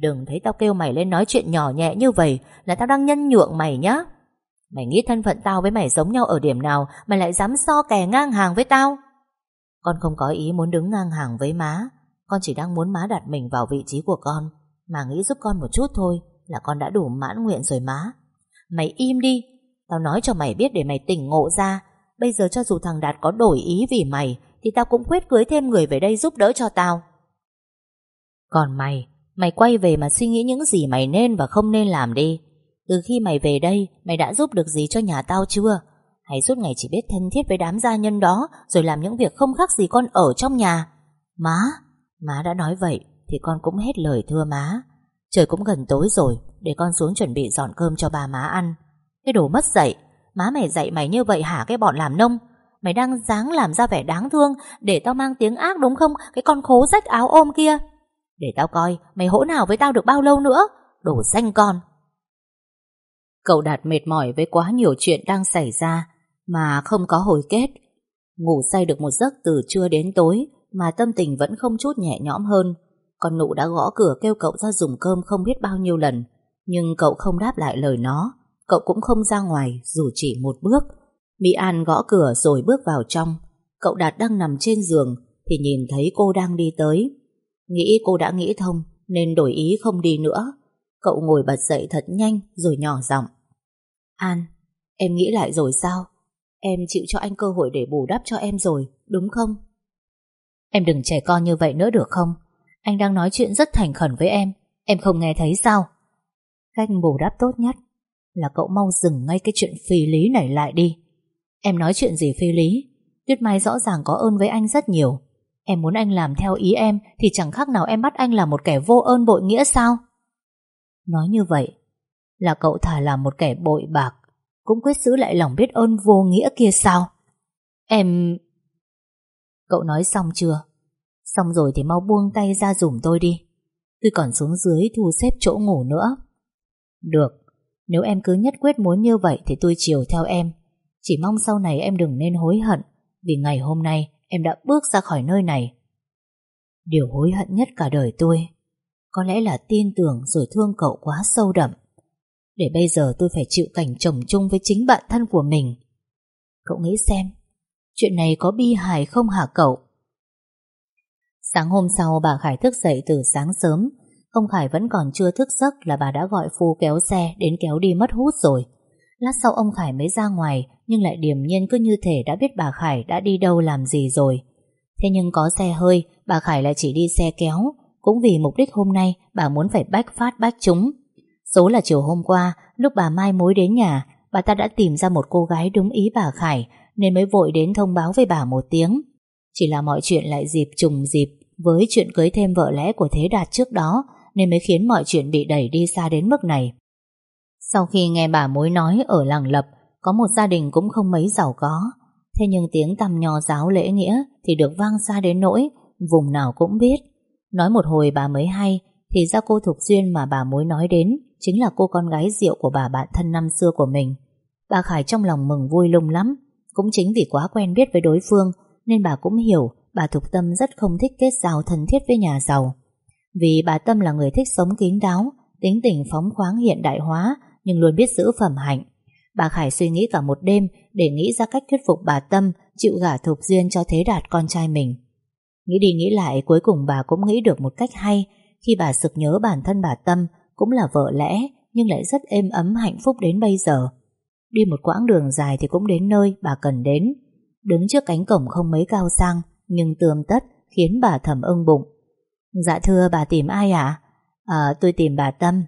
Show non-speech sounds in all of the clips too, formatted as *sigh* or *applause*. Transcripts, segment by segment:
Đừng thấy tao kêu mày lên nói chuyện nhỏ nhẹ như vậy Là tao đang nhân nhượng mày nhá. Mày nghĩ thân phận tao với mày giống nhau ở điểm nào Mày lại dám so kè ngang hàng với tao? Con không có ý muốn đứng ngang hàng với má. Con chỉ đang muốn má đặt mình vào vị trí của con. Mà nghĩ giúp con một chút thôi Là con đã đủ mãn nguyện rồi má. Mày im đi. Tao nói cho mày biết để mày tỉnh ngộ ra. Bây giờ cho dù thằng Đạt có đổi ý vì mày, Thì tao cũng quyết cưới thêm người về đây giúp đỡ cho tao. Còn mày Mày quay về mà suy nghĩ những gì mày nên và không nên làm đi. Từ khi mày về đây, Mày đã giúp được gì cho nhà tao chưa? Hay suốt ngày chỉ biết thân thiết với đám gia nhân đó, Rồi làm những việc không khác gì con ở trong nhà. Má Má đã nói vậy, Thì con cũng hết lời thưa má. Trời cũng gần tối rồi, Để con xuống chuẩn bị dọn cơm cho bà má ăn. Cái đồ mất dạy, Má mày dạy mày như vậy hả cái bọn làm nông? Mày đang dáng làm ra vẻ đáng thương, Để tao mang tiếng ác đúng không? Cái con khố rách áo ôm kia. Để tao coi, mày hỗn hào với tao được bao lâu nữa? Đồ xanh con. Cậu Đạt mệt mỏi với quá nhiều chuyện đang xảy ra Mà không có hồi kết. Ngủ say được một giấc từ trưa đến tối Mà tâm tình vẫn không chút nhẹ nhõm hơn. Con nụ đã gõ cửa kêu cậu ra dùng cơm không biết bao nhiêu lần, Nhưng cậu không đáp lại lời nó. Cậu cũng không ra ngoài, dù chỉ một bước. Mỹ An gõ cửa rồi bước vào trong. Cậu Đạt đang nằm trên giường Thì nhìn thấy cô đang đi tới. Nghĩ cô đã nghĩ thông, Nên đổi ý không đi nữa. Cậu ngồi bật dậy thật nhanh, rồi nhỏ giọng. An, Em nghĩ lại rồi sao? Em chịu cho anh cơ hội để bù đắp cho em rồi, Đúng không? Em đừng trẻ con như vậy nữa được không? Anh đang nói chuyện rất thành khẩn với em. Em không nghe thấy sao? Cách bù đắp tốt nhất Là cậu mau dừng ngay cái chuyện phi lý này lại đi. Em nói chuyện gì phi lý? Tuyết Mai rõ ràng có ơn với anh rất nhiều. Em muốn anh làm theo ý em, Thì chẳng khác nào em bắt anh là một kẻ vô ơn bội nghĩa sao? Nói như vậy, Là cậu thà làm một kẻ bội bạc, Cũng quyết giữ lại lòng biết ơn vô nghĩa kia sao? Em Cậu nói xong chưa? Xong rồi thì mau buông tay ra dùm tôi đi. Tôi còn xuống dưới thu xếp chỗ ngủ nữa. Được, Nếu em cứ nhất quyết muốn như vậy Thì tôi chiều theo em. Chỉ mong sau này em đừng nên hối hận, Vì ngày hôm nay em đã bước ra khỏi nơi này. Điều hối hận nhất cả đời tôi, Có lẽ là tin tưởng rồi thương cậu quá sâu đậm. Để bây giờ tôi phải chịu cảnh chồng chung với chính bạn thân của mình. Cậu nghĩ xem, Chuyện này có bi hài không hả cậu? Sáng hôm sau bà Khải thức dậy từ sáng sớm. Ông Khải vẫn còn chưa thức giấc là bà đã gọi phu kéo xe đến kéo đi mất hút rồi. Lát sau ông Khải mới ra ngoài nhưng lại điềm nhiên cứ như thể đã biết bà Khải đã đi đâu làm gì rồi. Thế nhưng có xe hơi, Bà Khải lại chỉ đi xe kéo. Cũng vì mục đích hôm nay, Bà muốn phải bách phát bách chúng. Số là chiều hôm qua, Lúc bà Mai mối đến nhà, Bà ta đã tìm ra một cô gái đúng ý bà Khải, Nên mới vội đến thông báo với bà một tiếng. Chỉ là mọi chuyện lại dịp trùng dịp Với chuyện cưới thêm vợ lẽ của Thế Đạt trước đó, Nên mới khiến mọi chuyện bị đẩy đi xa đến mức này. Sau khi nghe bà mối nói ở làng lập có một gia đình cũng không mấy giàu có, thế nhưng tiếng tăm nho giáo lễ nghĩa thì được vang xa đến nỗi vùng nào cũng biết. Nói một hồi bà mới hay thì ra cô Thục Duyên mà bà mối nói đến chính là cô con gái rượu của bà bạn thân năm xưa của mình. Bà Khải trong lòng mừng vui lung lắm, cũng chính vì quá quen biết với đối phương nên bà cũng hiểu bà Thục Tâm rất không thích kết giao thân thiết với nhà giàu. Vì bà Tâm là người thích sống kín đáo, tính tình phóng khoáng hiện đại hóa nhưng luôn biết giữ phẩm hạnh. Bà Khải suy nghĩ cả một đêm để nghĩ ra cách thuyết phục bà Tâm chịu gả Thục Duyên cho Thế Đạt con trai mình. Nghĩ đi nghĩ lại, cuối cùng bà cũng nghĩ được một cách hay khi bà sực nhớ bản thân bà Tâm cũng là vợ lẽ, nhưng lại rất êm ấm, hạnh phúc đến bây giờ. Đi một quãng đường dài thì cũng đến nơi bà cần đến. Đứng trước cánh cổng không mấy cao sang, nhưng tươm tất, khiến bà thầm ưng bụng. Dạ thưa bà tìm ai ạ? À? tôi tìm bà Tâm.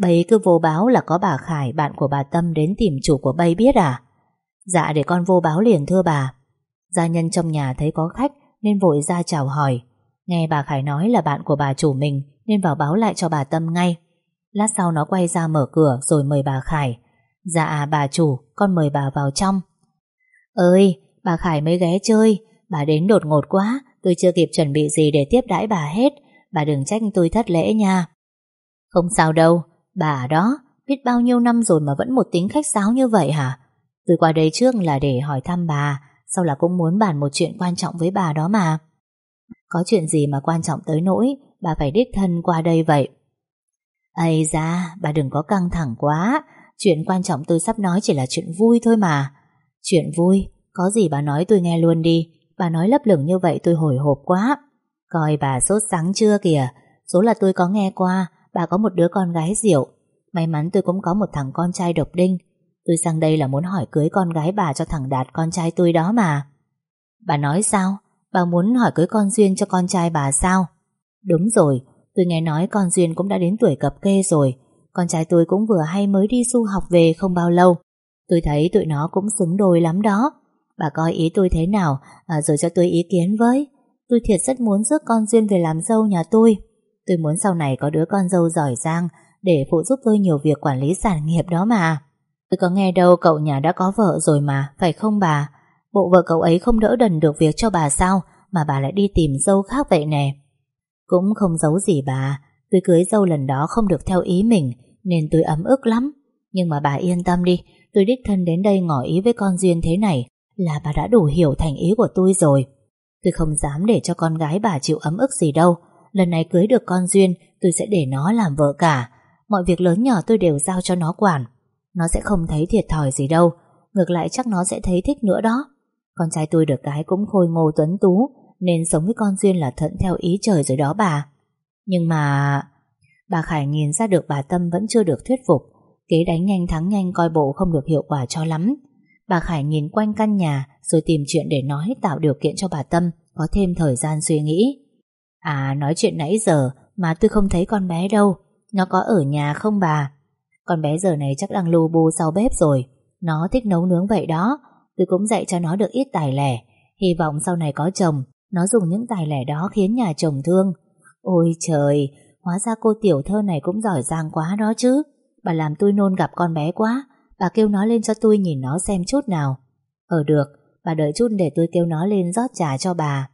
Bấy cứ vô báo là có bà Khải, Bạn của bà Tâm đến tìm chủ của Bây biết à? Dạ để con vô báo liền, thưa bà. Gia nhân trong nhà thấy có khách Nên vội ra chào hỏi. Nghe bà Khải nói là bạn của bà chủ mình Nên vào báo lại cho bà Tâm ngay. Lát sau nó quay ra mở cửa Rồi mời bà Khải. Dạ bà chủ, con mời bà vào trong. Ơi, bà Khải mới ghé chơi. Bà đến đột ngột quá, Tôi chưa kịp chuẩn bị gì để tiếp đãi bà hết. Bà đừng trách tôi thất lễ nha. Không sao đâu Bà đó, biết bao nhiêu năm rồi mà vẫn một tính khách sáo như vậy hả? Tôi qua đây trước là để hỏi thăm bà, sau là cũng muốn bàn một chuyện quan trọng với bà đó mà. Có chuyện gì mà quan trọng tới nỗi, bà phải đích thân qua đây vậy? Ây da, bà đừng có căng thẳng quá. Chuyện quan trọng tôi sắp nói chỉ là chuyện vui thôi mà. Chuyện vui, có gì bà nói tôi nghe luôn đi. Bà nói lấp lửng như vậy tôi hồi hộp quá. Coi bà sốt sắng chưa kìa. Số là tôi có nghe qua, bà có một đứa con gái diệu. May mắn tôi cũng có một thằng con trai độc đinh. Tôi sang đây là muốn hỏi cưới con gái bà cho thằng Đạt con trai tôi đó mà. Bà nói sao? Bà muốn hỏi cưới con Duyên cho con trai bà sao? Đúng rồi, tôi nghe nói con Duyên cũng đã đến tuổi cập kê rồi. Con trai tôi cũng vừa hay mới đi du học về không bao lâu. Tôi thấy tụi nó cũng xứng đôi lắm đó. Bà coi ý tôi thế nào à, rồi cho tôi ý kiến với. Tôi thiệt rất muốn rước con Duyên về làm dâu nhà tôi. Tôi muốn sau này có đứa con dâu giỏi giang để phụ giúp tôi nhiều việc quản lý sản nghiệp đó mà. Tôi có nghe đâu cậu nhà đã có vợ rồi mà, phải không bà? Bộ vợ cậu ấy không đỡ đần được việc cho bà sao mà bà lại đi tìm dâu khác vậy nè. Cũng không giấu gì bà, tôi cưới dâu lần đó không được theo ý mình nên tôi ấm ức lắm. Nhưng mà bà yên tâm đi, tôi đích thân đến đây ngỏ ý với con Duyên thế này là bà đã đủ hiểu thành ý của tôi rồi. Tôi không dám để cho con gái bà chịu ấm ức gì đâu. Lần này cưới được con Duyên, tôi sẽ để nó làm vợ cả. Mọi việc lớn nhỏ tôi đều giao cho nó quản. Nó sẽ không thấy thiệt thòi gì đâu. Ngược lại chắc nó sẽ thấy thích nữa đó. Con trai tôi được cái cũng khôi ngô tuấn tú, nên sống với con Duyên là thuận theo ý trời rồi đó bà. Nhưng mà... Bà Khải nhìn ra được bà Tâm vẫn chưa được thuyết phục. Kế đánh nhanh thắng nhanh coi bộ không được hiệu quả cho lắm. Bà Khải nhìn quanh căn nhà rồi tìm chuyện để nói tạo điều kiện cho bà Tâm có thêm thời gian suy nghĩ. À nói chuyện nãy giờ mà tôi không thấy con bé đâu. Nó có ở nhà không bà? Con bé giờ này chắc đang lù bù sau bếp rồi. Nó thích nấu nướng vậy đó. Tôi cũng dạy cho nó được ít tài lẻ. Hy vọng sau này có chồng, nó dùng những tài lẻ đó khiến nhà chồng thương. Ôi trời, hóa ra cô tiểu thơ này cũng giỏi giang quá đó chứ. Bà làm tôi nôn gặp con bé quá. Bà kêu nó lên cho tôi nhìn nó xem chút nào. Ờ được, bà đợi chút để tôi kêu nó lên rót trà cho bà.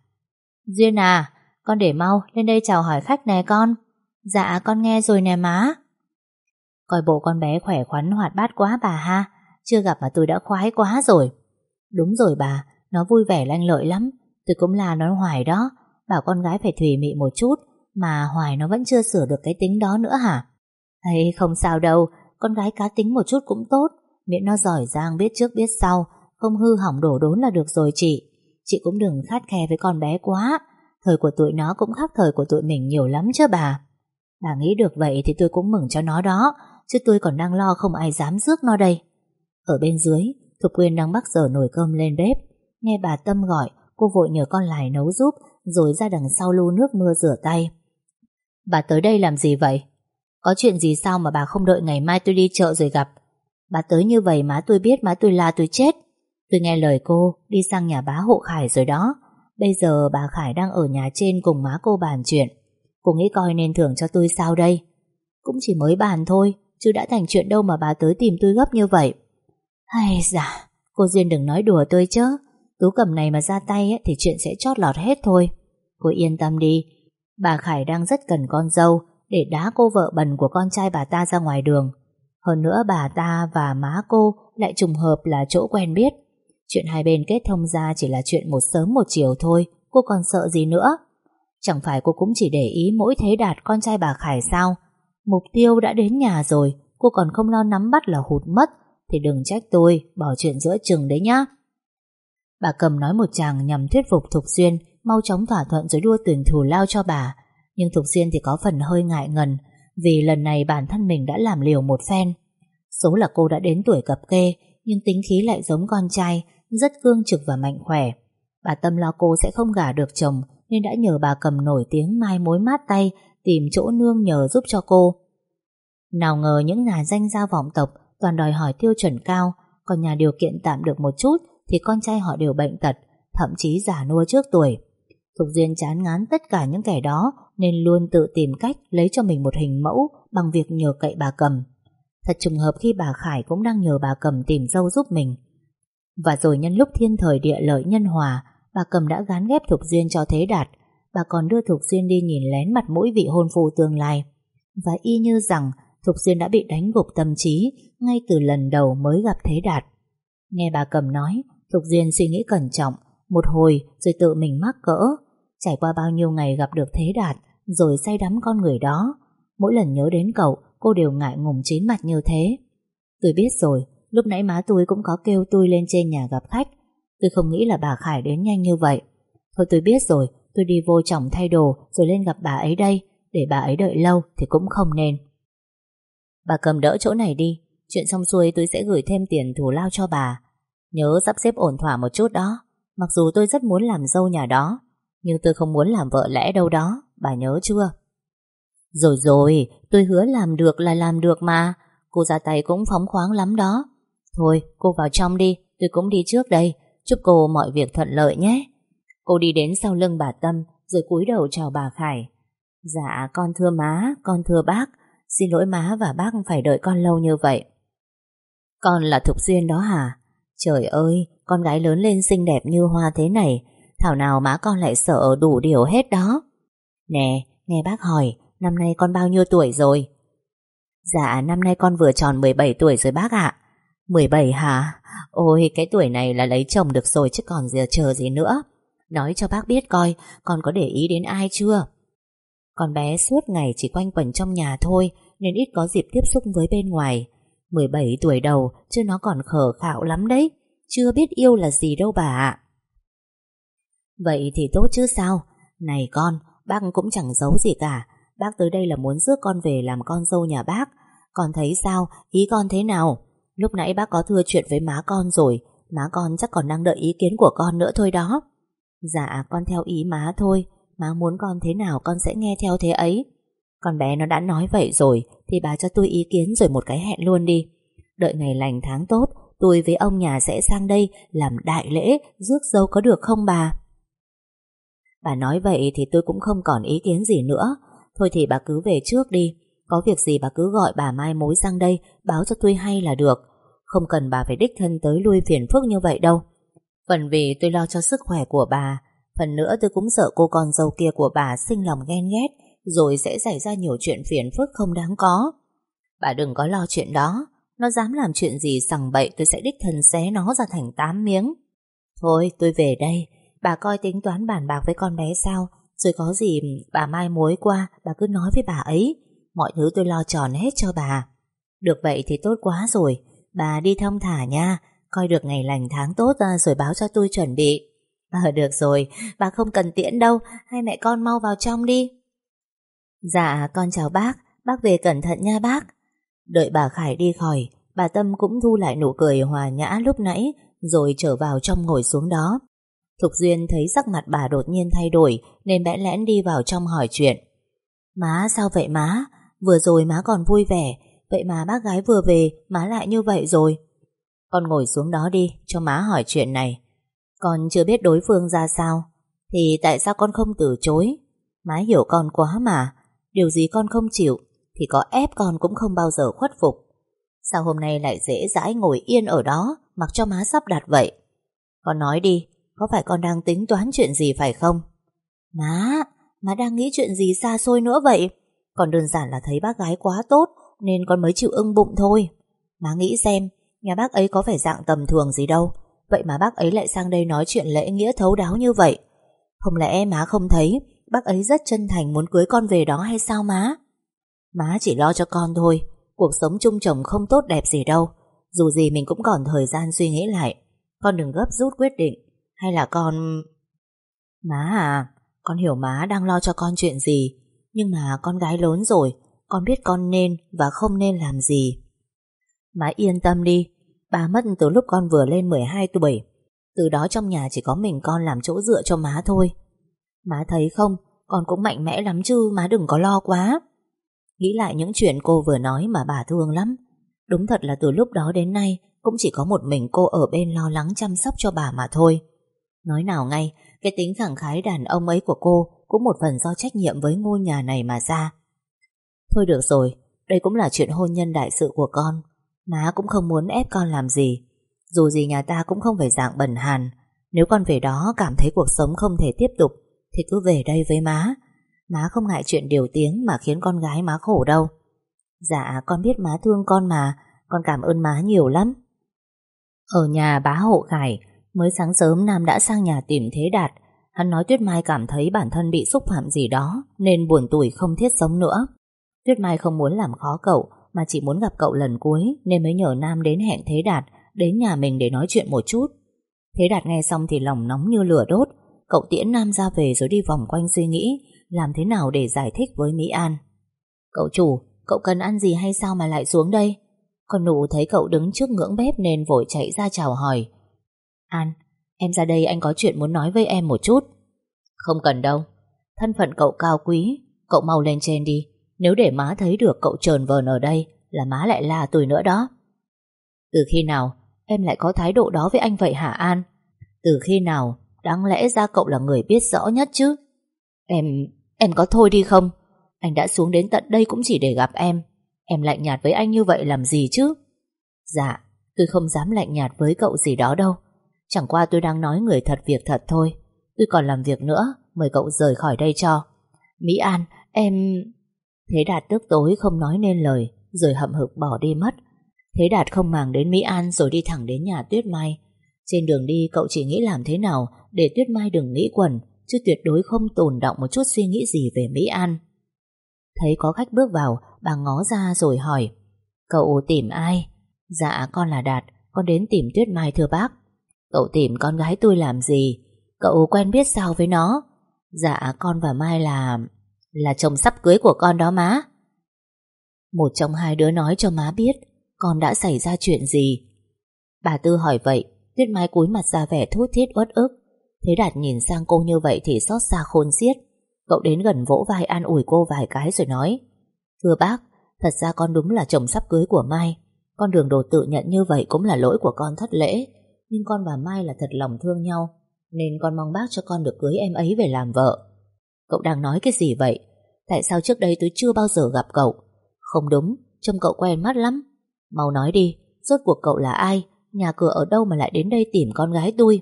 Duyên à, con để mau, lên đây chào hỏi khách nè con. Dạ, con nghe rồi nè má. Coi bộ con bé khỏe khoắn hoạt bát quá bà ha, chưa gặp mà tôi đã khoái quá rồi. Đúng rồi bà, nó vui vẻ lanh lợi lắm, tôi cũng là nó hoài đó, bảo con gái phải thủy mị một chút, mà hoài nó vẫn chưa sửa được cái tính đó nữa hả? Hay không sao đâu, con gái cá tính một chút cũng tốt, miễn nó giỏi giang biết trước biết sau, không hư hỏng đổ đốn là được rồi chị. Chị cũng đừng khát khe với con bé quá, thời của tụi nó cũng khác thời của tụi mình nhiều lắm chứ bà. Bà nghĩ được vậy thì tôi cũng mừng cho nó đó, chứ tôi còn đang lo không ai dám rước nó đây. Ở bên dưới, Thục Quyên đang bắt giờ nồi cơm lên bếp. Nghe bà Tâm gọi, cô vội nhờ con lại nấu giúp, rồi ra đằng sau lu nước mưa rửa tay. Bà tới đây làm gì vậy? Có chuyện gì sao mà bà không đợi ngày mai tôi đi chợ rồi gặp? Bà tới như vậy má tôi biết má tôi la tôi chết. Tôi nghe lời cô, đi sang nhà bá hộ Khải rồi đó. Bây giờ bà Khải đang ở nhà trên cùng má cô bàn chuyện. Cô nghĩ coi nên thưởng cho tôi sao đây? Cũng chỉ mới bàn thôi, chứ đã thành chuyện đâu mà bà tới tìm tôi gấp như vậy. Hay dạ, cô Duyên đừng nói đùa tôi chứ. Tú cầm này mà ra tay ấy, thì chuyện sẽ chót lọt hết thôi. Cô yên tâm đi, bà Khải đang rất cần con dâu để đá cô vợ bần của con trai bà ta ra ngoài đường. Hơn nữa bà ta và má cô lại trùng hợp là chỗ quen biết. Chuyện hai bên kết thông ra chỉ là chuyện một sớm một chiều thôi, cô còn sợ gì nữa? Chẳng phải cô cũng chỉ để ý mỗi thế đạt con trai bà Khải sao? Mục tiêu đã đến nhà rồi, cô còn không lo nắm bắt là hụt mất, thì đừng trách tôi, bỏ chuyện giữa chừng đấy nhá. Bà cầm nói một chàng nhằm thuyết phục Thục Xuyên mau chóng thỏa thuận rồi đua tuyển thù lao cho bà. Nhưng Thục Xuyên thì có phần hơi ngại ngần vì lần này bản thân mình đã làm liều một phen. Số là cô đã đến tuổi cập kê nhưng tính khí lại giống con trai, rất cương trực và mạnh khỏe. Bà Tâm lo cô sẽ không gả được chồng nên đã nhờ bà cầm nổi tiếng mai mối mát tay tìm chỗ nương nhờ giúp cho cô. Nào ngờ những nhà danh gia vọng tộc toàn đòi hỏi tiêu chuẩn cao, còn nhà điều kiện tạm được một chút thì con trai họ đều bệnh tật, thậm chí giả nua trước tuổi. Thục Duyên chán ngán tất cả những kẻ đó nên luôn tự tìm cách lấy cho mình một hình mẫu bằng việc nhờ cậy bà cầm. Thật trùng hợp khi bà Khải cũng đang nhờ bà cầm tìm dâu giúp mình. Và rồi nhân lúc thiên thời địa lợi nhân hòa, bà cầm đã gán ghép Thục Duyên cho Thế Đạt. Bà còn đưa Thục Duyên đi nhìn lén mặt mũi vị hôn phu tương lai. Và y như rằng Thục Duyên đã bị đánh gục tâm trí ngay từ lần đầu mới gặp Thế Đạt. Nghe bà cầm nói, Thục Duyên suy nghĩ cẩn trọng, một hồi rồi tự mình mắc cỡ. Trải qua bao nhiêu ngày gặp được Thế Đạt, rồi say đắm con người đó. Mỗi lần nhớ đến cậu, cô đều ngại ngùng chín mặt như thế. Tôi biết rồi, lúc nãy má tôi cũng có kêu tôi lên trên nhà gặp khách. Tôi không nghĩ là bà Khải đến nhanh như vậy. Thôi tôi biết rồi, tôi đi vô chồng thay đồ rồi lên gặp bà ấy đây. Để bà ấy đợi lâu thì cũng không nên. Bà cầm đỡ chỗ này đi, chuyện xong xuôi tôi sẽ gửi thêm tiền thù lao cho bà. Nhớ sắp xếp ổn thỏa một chút đó. Mặc dù tôi rất muốn làm dâu nhà đó, nhưng tôi không muốn làm vợ lẽ đâu đó, bà nhớ chưa? Rồi rồi, tôi hứa làm được là làm được mà. Cô ra tay cũng phóng khoáng lắm đó. Thôi, cô vào trong đi, tôi cũng đi trước đây. Chúc cô mọi việc thuận lợi nhé. Cô đi đến sau lưng bà Tâm, rồi cúi đầu chào bà Khải. Dạ, con thưa má, con thưa bác. Xin lỗi má và bác phải đợi con lâu như vậy. Con là Thục Duyên đó hả? Trời ơi, con gái lớn lên xinh đẹp như hoa thế này, thảo nào má con lại sợ đủ điều hết đó. Nè, nghe bác hỏi, năm nay con bao nhiêu tuổi rồi? Dạ, năm nay con vừa tròn 17 tuổi rồi bác ạ. 17 hả? Ôi, cái tuổi này là lấy chồng được rồi chứ còn giờ chờ gì nữa. Nói cho bác biết coi, con có để ý đến ai chưa? Con bé suốt ngày chỉ quanh quẩn trong nhà thôi, nên ít có dịp tiếp xúc với bên ngoài. 17 tuổi đầu, chứ nó còn khờ khạo lắm đấy. Chưa biết yêu là gì đâu bà ạ. Vậy thì tốt chứ sao? Này con, bác cũng chẳng giấu gì cả. Bác tới đây là muốn rước con về làm con dâu nhà bác. Con thấy sao? Ý con thế nào? Lúc nãy bác có thưa chuyện với má con rồi. Má con chắc còn đang đợi ý kiến của con nữa thôi đó. Dạ, con theo ý má thôi. Má muốn con thế nào con sẽ nghe theo thế ấy. Con bé nó đã nói vậy rồi thì bà cho tôi ý kiến rồi một cái hẹn luôn đi. Đợi ngày lành tháng tốt, tôi với ông nhà sẽ sang đây làm đại lễ rước dâu có được không bà? Bà nói vậy thì tôi cũng không còn ý kiến gì nữa. Thôi thì bà cứ về trước đi. Có việc gì bà cứ gọi bà mai mối sang đây, báo cho tôi hay là được. Không cần bà phải đích thân tới lui phiền phức như vậy đâu. Phần vì tôi lo cho sức khỏe của bà. Phần nữa tôi cũng sợ cô con dâu kia của bà sinh lòng ghen ghét, rồi sẽ xảy ra nhiều chuyện phiền phức không đáng có. Bà đừng có lo chuyện đó. Nó dám làm chuyện gì sằng bậy tôi sẽ đích thân xé nó ra thành tám miếng. Thôi, tôi về đây. Bà coi tính toán bàn bạc với con bé sao, rồi có gì bà mai mối qua, Bà cứ nói với bà ấy Mọi thứ tôi lo tròn hết cho bà. Được vậy thì tốt quá rồi. Bà đi thông thả nha. Coi được ngày lành tháng tốt ra rồi báo cho tôi chuẩn bị. Ờ được rồi. Bà không cần tiễn đâu. Hai mẹ con mau vào trong đi. Dạ con chào bác. Bác về cẩn thận nha bác. Đợi bà Khải đi khỏi, Bà Tâm cũng thu lại nụ cười hòa nhã lúc nãy, Rồi trở vào trong ngồi xuống đó. Thục Duyên thấy sắc mặt bà đột nhiên thay đổi, nên bẽ lẽn đi vào trong hỏi chuyện. Má, sao vậy má? Vừa rồi má còn vui vẻ, vậy mà bác gái vừa về má lại như vậy rồi. Con ngồi xuống đó đi cho má hỏi chuyện này. Con chưa biết đối phương ra sao, thì tại sao con không từ chối? Má hiểu con quá mà, điều gì con không chịu thì có ép con cũng không bao giờ khuất phục. Sao hôm nay lại dễ dãi ngồi yên ở đó mặc cho má sắp đặt vậy? Con nói đi, có phải con đang tính toán chuyện gì phải không? Má, má đang nghĩ chuyện gì xa xôi nữa vậy? Còn đơn giản là thấy bác gái quá tốt nên con mới chịu ưng bụng thôi. Má nghĩ xem, nhà bác ấy có phải dạng tầm thường gì đâu. Vậy mà bác ấy lại sang đây nói chuyện lễ nghĩa thấu đáo như vậy. Không lẽ má không thấy bác ấy rất chân thành muốn cưới con về đó hay sao má? Má chỉ lo cho con thôi. Cuộc sống chung chồng không tốt đẹp gì đâu. Dù gì mình cũng còn thời gian suy nghĩ lại. Con đừng gấp rút quyết định. Hay là con... Má à, con hiểu má đang lo cho con chuyện gì, nhưng mà con gái lớn rồi, con biết con nên và không nên làm gì. Má yên tâm đi, bà mất từ lúc con vừa lên 12 tuổi. Từ đó trong nhà chỉ có mình con làm chỗ dựa cho má thôi. Má thấy không, con cũng mạnh mẽ lắm chứ, má đừng có lo quá. Nghĩ lại những chuyện cô vừa nói mà bà thương lắm. Đúng thật là từ lúc đó đến nay cũng chỉ có một mình cô ở bên lo lắng chăm sóc cho bà mà thôi. Nói nào ngay, cái tính khẳng khái đàn ông ấy của cô cũng một phần do trách nhiệm với ngôi nhà này mà ra. Thôi được rồi, đây cũng là chuyện hôn nhân đại sự của con. Má cũng không muốn ép con làm gì. Dù gì nhà ta cũng không phải dạng bẩn hàn. Nếu con về đó cảm thấy cuộc sống không thể tiếp tục, thì cứ về đây với má. Má không ngại chuyện điều tiếng mà khiến con gái má khổ đâu. Dạ, con biết má thương con mà, con cảm ơn má nhiều lắm. Ở nhà bá hộ Khải, Mới sáng sớm Nam đã sang nhà tìm Thế Đạt Hắn nói Tuyết Mai cảm thấy bản thân bị xúc phạm gì đó Nên buồn tủi không thiết sống nữa Tuyết Mai không muốn làm khó cậu mà chỉ muốn gặp cậu lần cuối nên mới nhờ Nam đến hẹn Thế Đạt đến nhà mình để nói chuyện một chút. Thế Đạt nghe xong thì lòng nóng như lửa đốt. Cậu tiễn Nam ra về rồi đi vòng quanh suy nghĩ làm thế nào để giải thích với Mỹ An. Cậu chủ, cậu cần ăn gì hay sao mà lại xuống đây? Con nụ thấy cậu đứng trước ngưỡng bếp nên vội chạy ra chào hỏi. An, em ra đây anh có chuyện muốn nói với em một chút. Không cần đâu. Thân phận cậu cao quý, cậu mau lên trên đi. Nếu để má thấy được cậu trờn vờn ở đây là má lại la tôi nữa đó. Từ khi nào em lại có thái độ đó với anh vậy hả An? Từ khi nào đáng lẽ ra cậu là người biết rõ nhất chứ? Em, em có thôi đi không? Anh đã xuống đến tận đây cũng chỉ để gặp em. Em lạnh nhạt với anh như vậy làm gì chứ? Dạ, tôi không dám lạnh nhạt với cậu gì đó đâu. Chẳng qua tôi đang nói người thật việc thật thôi. Tôi còn làm việc nữa, mời cậu rời khỏi đây cho. Mỹ An, em... Thế Đạt tức tối không nói nên lời, rồi hậm hực bỏ đi mất. Thế Đạt không màng đến Mỹ An rồi đi thẳng đến nhà Tuyết Mai. Trên đường đi cậu chỉ nghĩ làm thế nào để Tuyết Mai đừng nghĩ quẩn, chứ tuyệt đối không tồn động một chút suy nghĩ gì về Mỹ An. Thấy có khách bước vào, bà ngó ra rồi hỏi, cậu tìm ai? Dạ con là Đạt, con đến tìm Tuyết Mai thưa bác. Cậu tìm con gái tôi làm gì? Cậu quen biết sao với nó? Dạ con và Mai là... Là chồng sắp cưới của con đó má. Một trong hai đứa nói cho má biết con đã xảy ra chuyện gì. Bà Tư hỏi vậy, Tuyết Mai cúi mặt ra vẻ thút thiết uất ức. Thế Đạt nhìn sang cô như vậy thì xót xa khôn xiết. Cậu đến gần vỗ vai an ủi cô vài cái rồi nói Thưa bác, thật ra con đúng là chồng sắp cưới của Mai. Con đường đồ tự nhận như vậy cũng là lỗi của con thất lễ. Nhưng con và Mai là thật lòng thương nhau, nên con mong bác cho con được cưới em ấy về làm vợ. Cậu đang nói cái gì vậy? Tại sao trước đây tôi chưa bao giờ gặp cậu? Không đúng, trông cậu quen mắt lắm. Mau nói đi, rốt cuộc cậu là ai? Nhà cửa ở đâu mà lại đến đây tìm con gái tôi?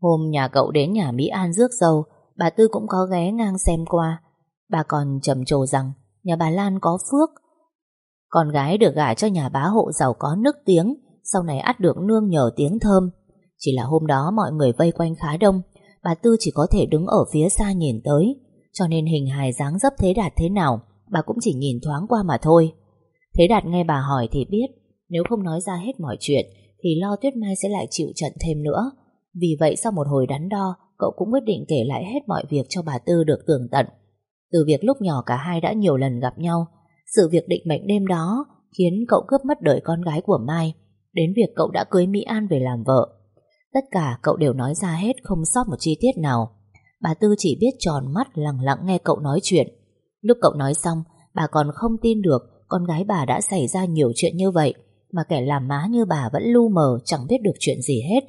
Hôm nhà cậu đến nhà Mỹ An rước dâu, bà Tư cũng có ghé ngang xem qua. Bà còn trầm trồ rằng nhà bà Lan có phước. Con gái được gả cho nhà bá hộ giàu có nức tiếng, sau này ắt được nương nhờ tiếng thơm. Chỉ là hôm đó mọi người vây quanh khá đông, bà Tư chỉ có thể đứng ở phía xa nhìn tới, cho nên hình hài dáng dấp Thế Đạt thế nào, bà cũng chỉ nhìn thoáng qua mà thôi. Thế Đạt nghe bà hỏi thì biết, nếu không nói ra hết mọi chuyện, thì lo Tuyết Mai sẽ lại chịu trận thêm nữa. Vì vậy sau một hồi đắn đo, cậu cũng quyết định kể lại hết mọi việc cho bà Tư được tường tận. Từ việc lúc nhỏ cả hai đã nhiều lần gặp nhau, sự việc định mệnh đêm đó khiến cậu cướp mất đời con gái của Mai, đến việc cậu đã cưới Mỹ An về làm vợ. Tất cả cậu đều nói ra hết không sót một chi tiết nào. Bà Tư chỉ biết tròn mắt lặng lặng nghe cậu nói chuyện. Lúc cậu nói xong, bà còn không tin được con gái bà đã xảy ra nhiều chuyện như vậy, mà kẻ làm má như bà vẫn lu mờ chẳng biết được chuyện gì hết.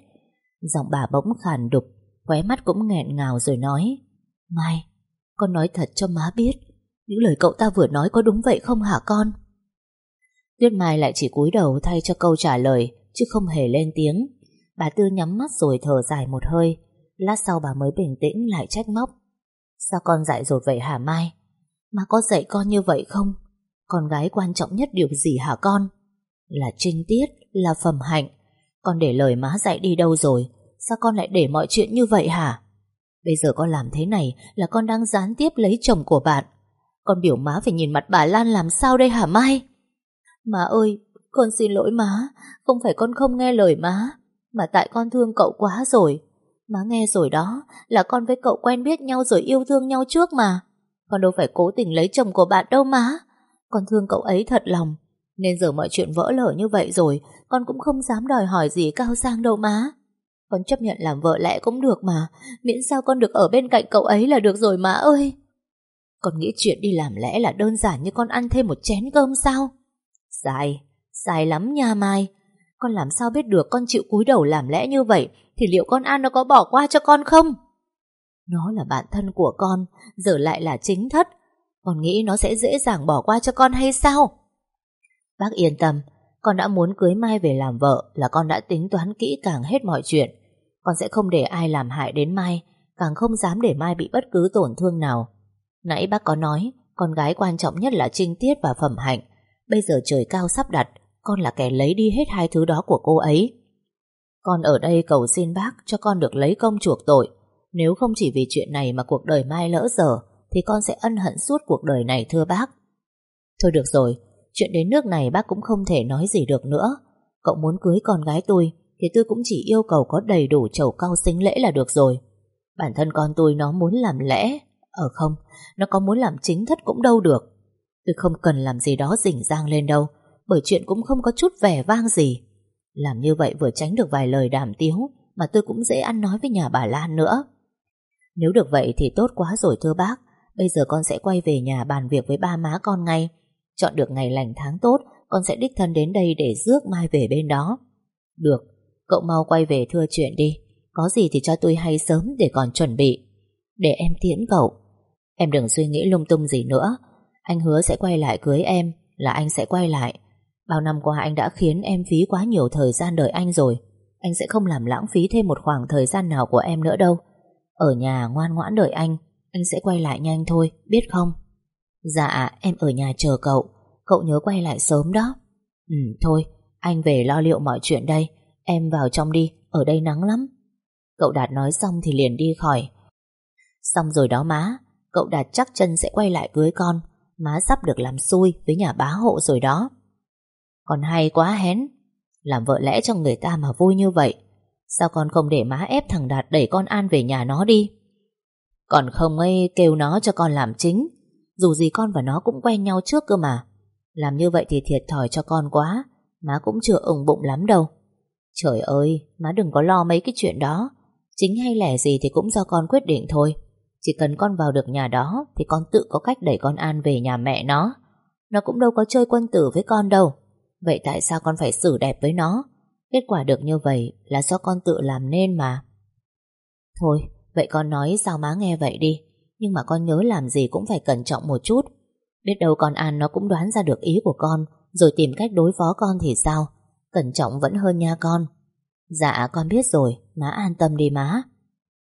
Giọng bà bỗng khàn đục, khóe mắt cũng nghẹn ngào rồi nói Mai, con nói thật cho má biết Những lời cậu ta vừa nói có đúng vậy không hả con? Tuyết Mai lại chỉ cúi đầu thay cho câu trả lời Chứ không hề lên tiếng Bà Tư nhắm mắt rồi thở dài một hơi Lát sau bà mới bình tĩnh lại trách móc Sao con dại dột vậy hả Mai? Mà có dạy con như vậy không? Con gái quan trọng nhất điều gì hả con? Là trinh tiết, là phẩm hạnh Con để lời má dạy đi đâu rồi Sao con lại để mọi chuyện như vậy hả? Bây giờ con làm thế này là con đang gián tiếp lấy chồng của bạn. Con biểu má phải nhìn mặt bà Lan làm sao đây hả Mai? Má ơi, con xin lỗi má. Không phải con không nghe lời má, mà tại con thương cậu quá rồi. Má nghe rồi đó, là con với cậu quen biết nhau rồi yêu thương nhau trước mà. Con đâu phải cố tình lấy chồng của bạn đâu má. Con thương cậu ấy thật lòng. Nên giờ mọi chuyện vỡ lở như vậy rồi, con cũng không dám đòi hỏi gì cao sang đâu má. Con chấp nhận làm vợ lẽ cũng được mà Miễn sao con được ở bên cạnh cậu ấy là được rồi má ơi Con nghĩ chuyện đi làm lẽ là đơn giản như con ăn thêm một chén cơm sao Sai Sai lắm nha Mai Con làm sao biết được con chịu cúi đầu làm lẽ như vậy Thì liệu con An nó có bỏ qua cho con không Nó là bạn thân của con Giờ lại là chính thất Con nghĩ nó sẽ dễ dàng bỏ qua cho con hay sao Bác yên tâm con đã muốn cưới Mai về làm vợ là con đã tính toán kỹ càng hết mọi chuyện. Con sẽ không để ai làm hại đến Mai, càng không dám để Mai bị bất cứ tổn thương nào. Nãy bác có nói, con gái quan trọng nhất là trinh tiết và phẩm hạnh. Bây giờ trời cao sắp đặt, con là kẻ lấy đi hết hai thứ đó của cô ấy. Con ở đây cầu xin bác cho con được lấy công chuộc tội. Nếu không chỉ vì chuyện này mà cuộc đời Mai lỡ giờ, thì con sẽ ân hận suốt cuộc đời này thưa bác. Thôi được rồi, chuyện đến nước này bác cũng không thể nói gì được nữa. Cậu muốn cưới con gái tôi thì tôi cũng chỉ yêu cầu có đầy đủ chầu cao xính lễ là được rồi. Bản thân con tôi nó muốn làm lẽ, ở không, nó có muốn làm chính thất cũng đâu được. Tôi không cần làm gì đó rỉnh rang lên đâu, bởi chuyện cũng không có chút vẻ vang gì. Làm như vậy vừa tránh được vài lời đàm tiếu, mà tôi cũng dễ ăn nói với nhà bà Lan nữa. Nếu được vậy thì tốt quá rồi thưa bác, bây giờ con sẽ quay về nhà bàn việc với ba má con ngay. Chọn được ngày lành tháng tốt, con sẽ đích thân đến đây để rước mai về bên đó. Được, cậu mau quay về thưa chuyện đi. Có gì thì cho tôi hay sớm để còn chuẩn bị. Để em tiễn cậu. Em đừng suy nghĩ lung tung gì nữa. Anh hứa sẽ quay lại cưới em, là anh sẽ quay lại. Bao năm qua anh đã khiến em phí quá nhiều thời gian đợi anh rồi. Anh sẽ không làm lãng phí thêm một khoảng thời gian nào của em nữa đâu. Ở nhà ngoan ngoãn đợi anh, anh sẽ quay lại nhanh thôi, biết không? Dạ, em ở nhà chờ cậu. Cậu nhớ quay lại sớm đó. Ừ, thôi, anh về lo liệu mọi chuyện đây. Em vào trong đi, ở đây nắng lắm. Cậu Đạt nói xong thì liền đi khỏi. Xong rồi đó má, cậu Đạt chắc chân sẽ quay lại cưới con. Má sắp được làm xui với nhà bá hộ rồi đó. Còn hay quá hén. Làm vợ lẽ cho người ta mà vui như vậy. Sao con không để má ép thằng Đạt đẩy con An về nhà nó đi? Còn không ấy kêu nó cho con làm chính. Dù gì con và nó cũng quen nhau trước cơ mà. Làm như vậy thì thiệt thòi cho con quá. Má cũng chưa ủng bụng lắm đâu. Trời ơi, má đừng có lo mấy cái chuyện đó. Chính hay lẻ gì thì cũng do con quyết định thôi. Chỉ cần con vào được nhà đó thì con tự có cách đẩy con An về nhà mẹ nó. Nó cũng đâu có chơi quân tử với con đâu. Vậy tại sao con phải xử đẹp với nó? Kết quả được như vậy là do con tự làm nên mà. Thôi, vậy con nói sao má nghe vậy đi. Nhưng mà con nhớ làm gì cũng phải cẩn trọng một chút. Biết đâu con An nó cũng đoán ra được ý của con rồi tìm cách đối phó con thì sao? Cẩn trọng vẫn hơn nha con. Dạ con biết rồi, má an tâm đi má.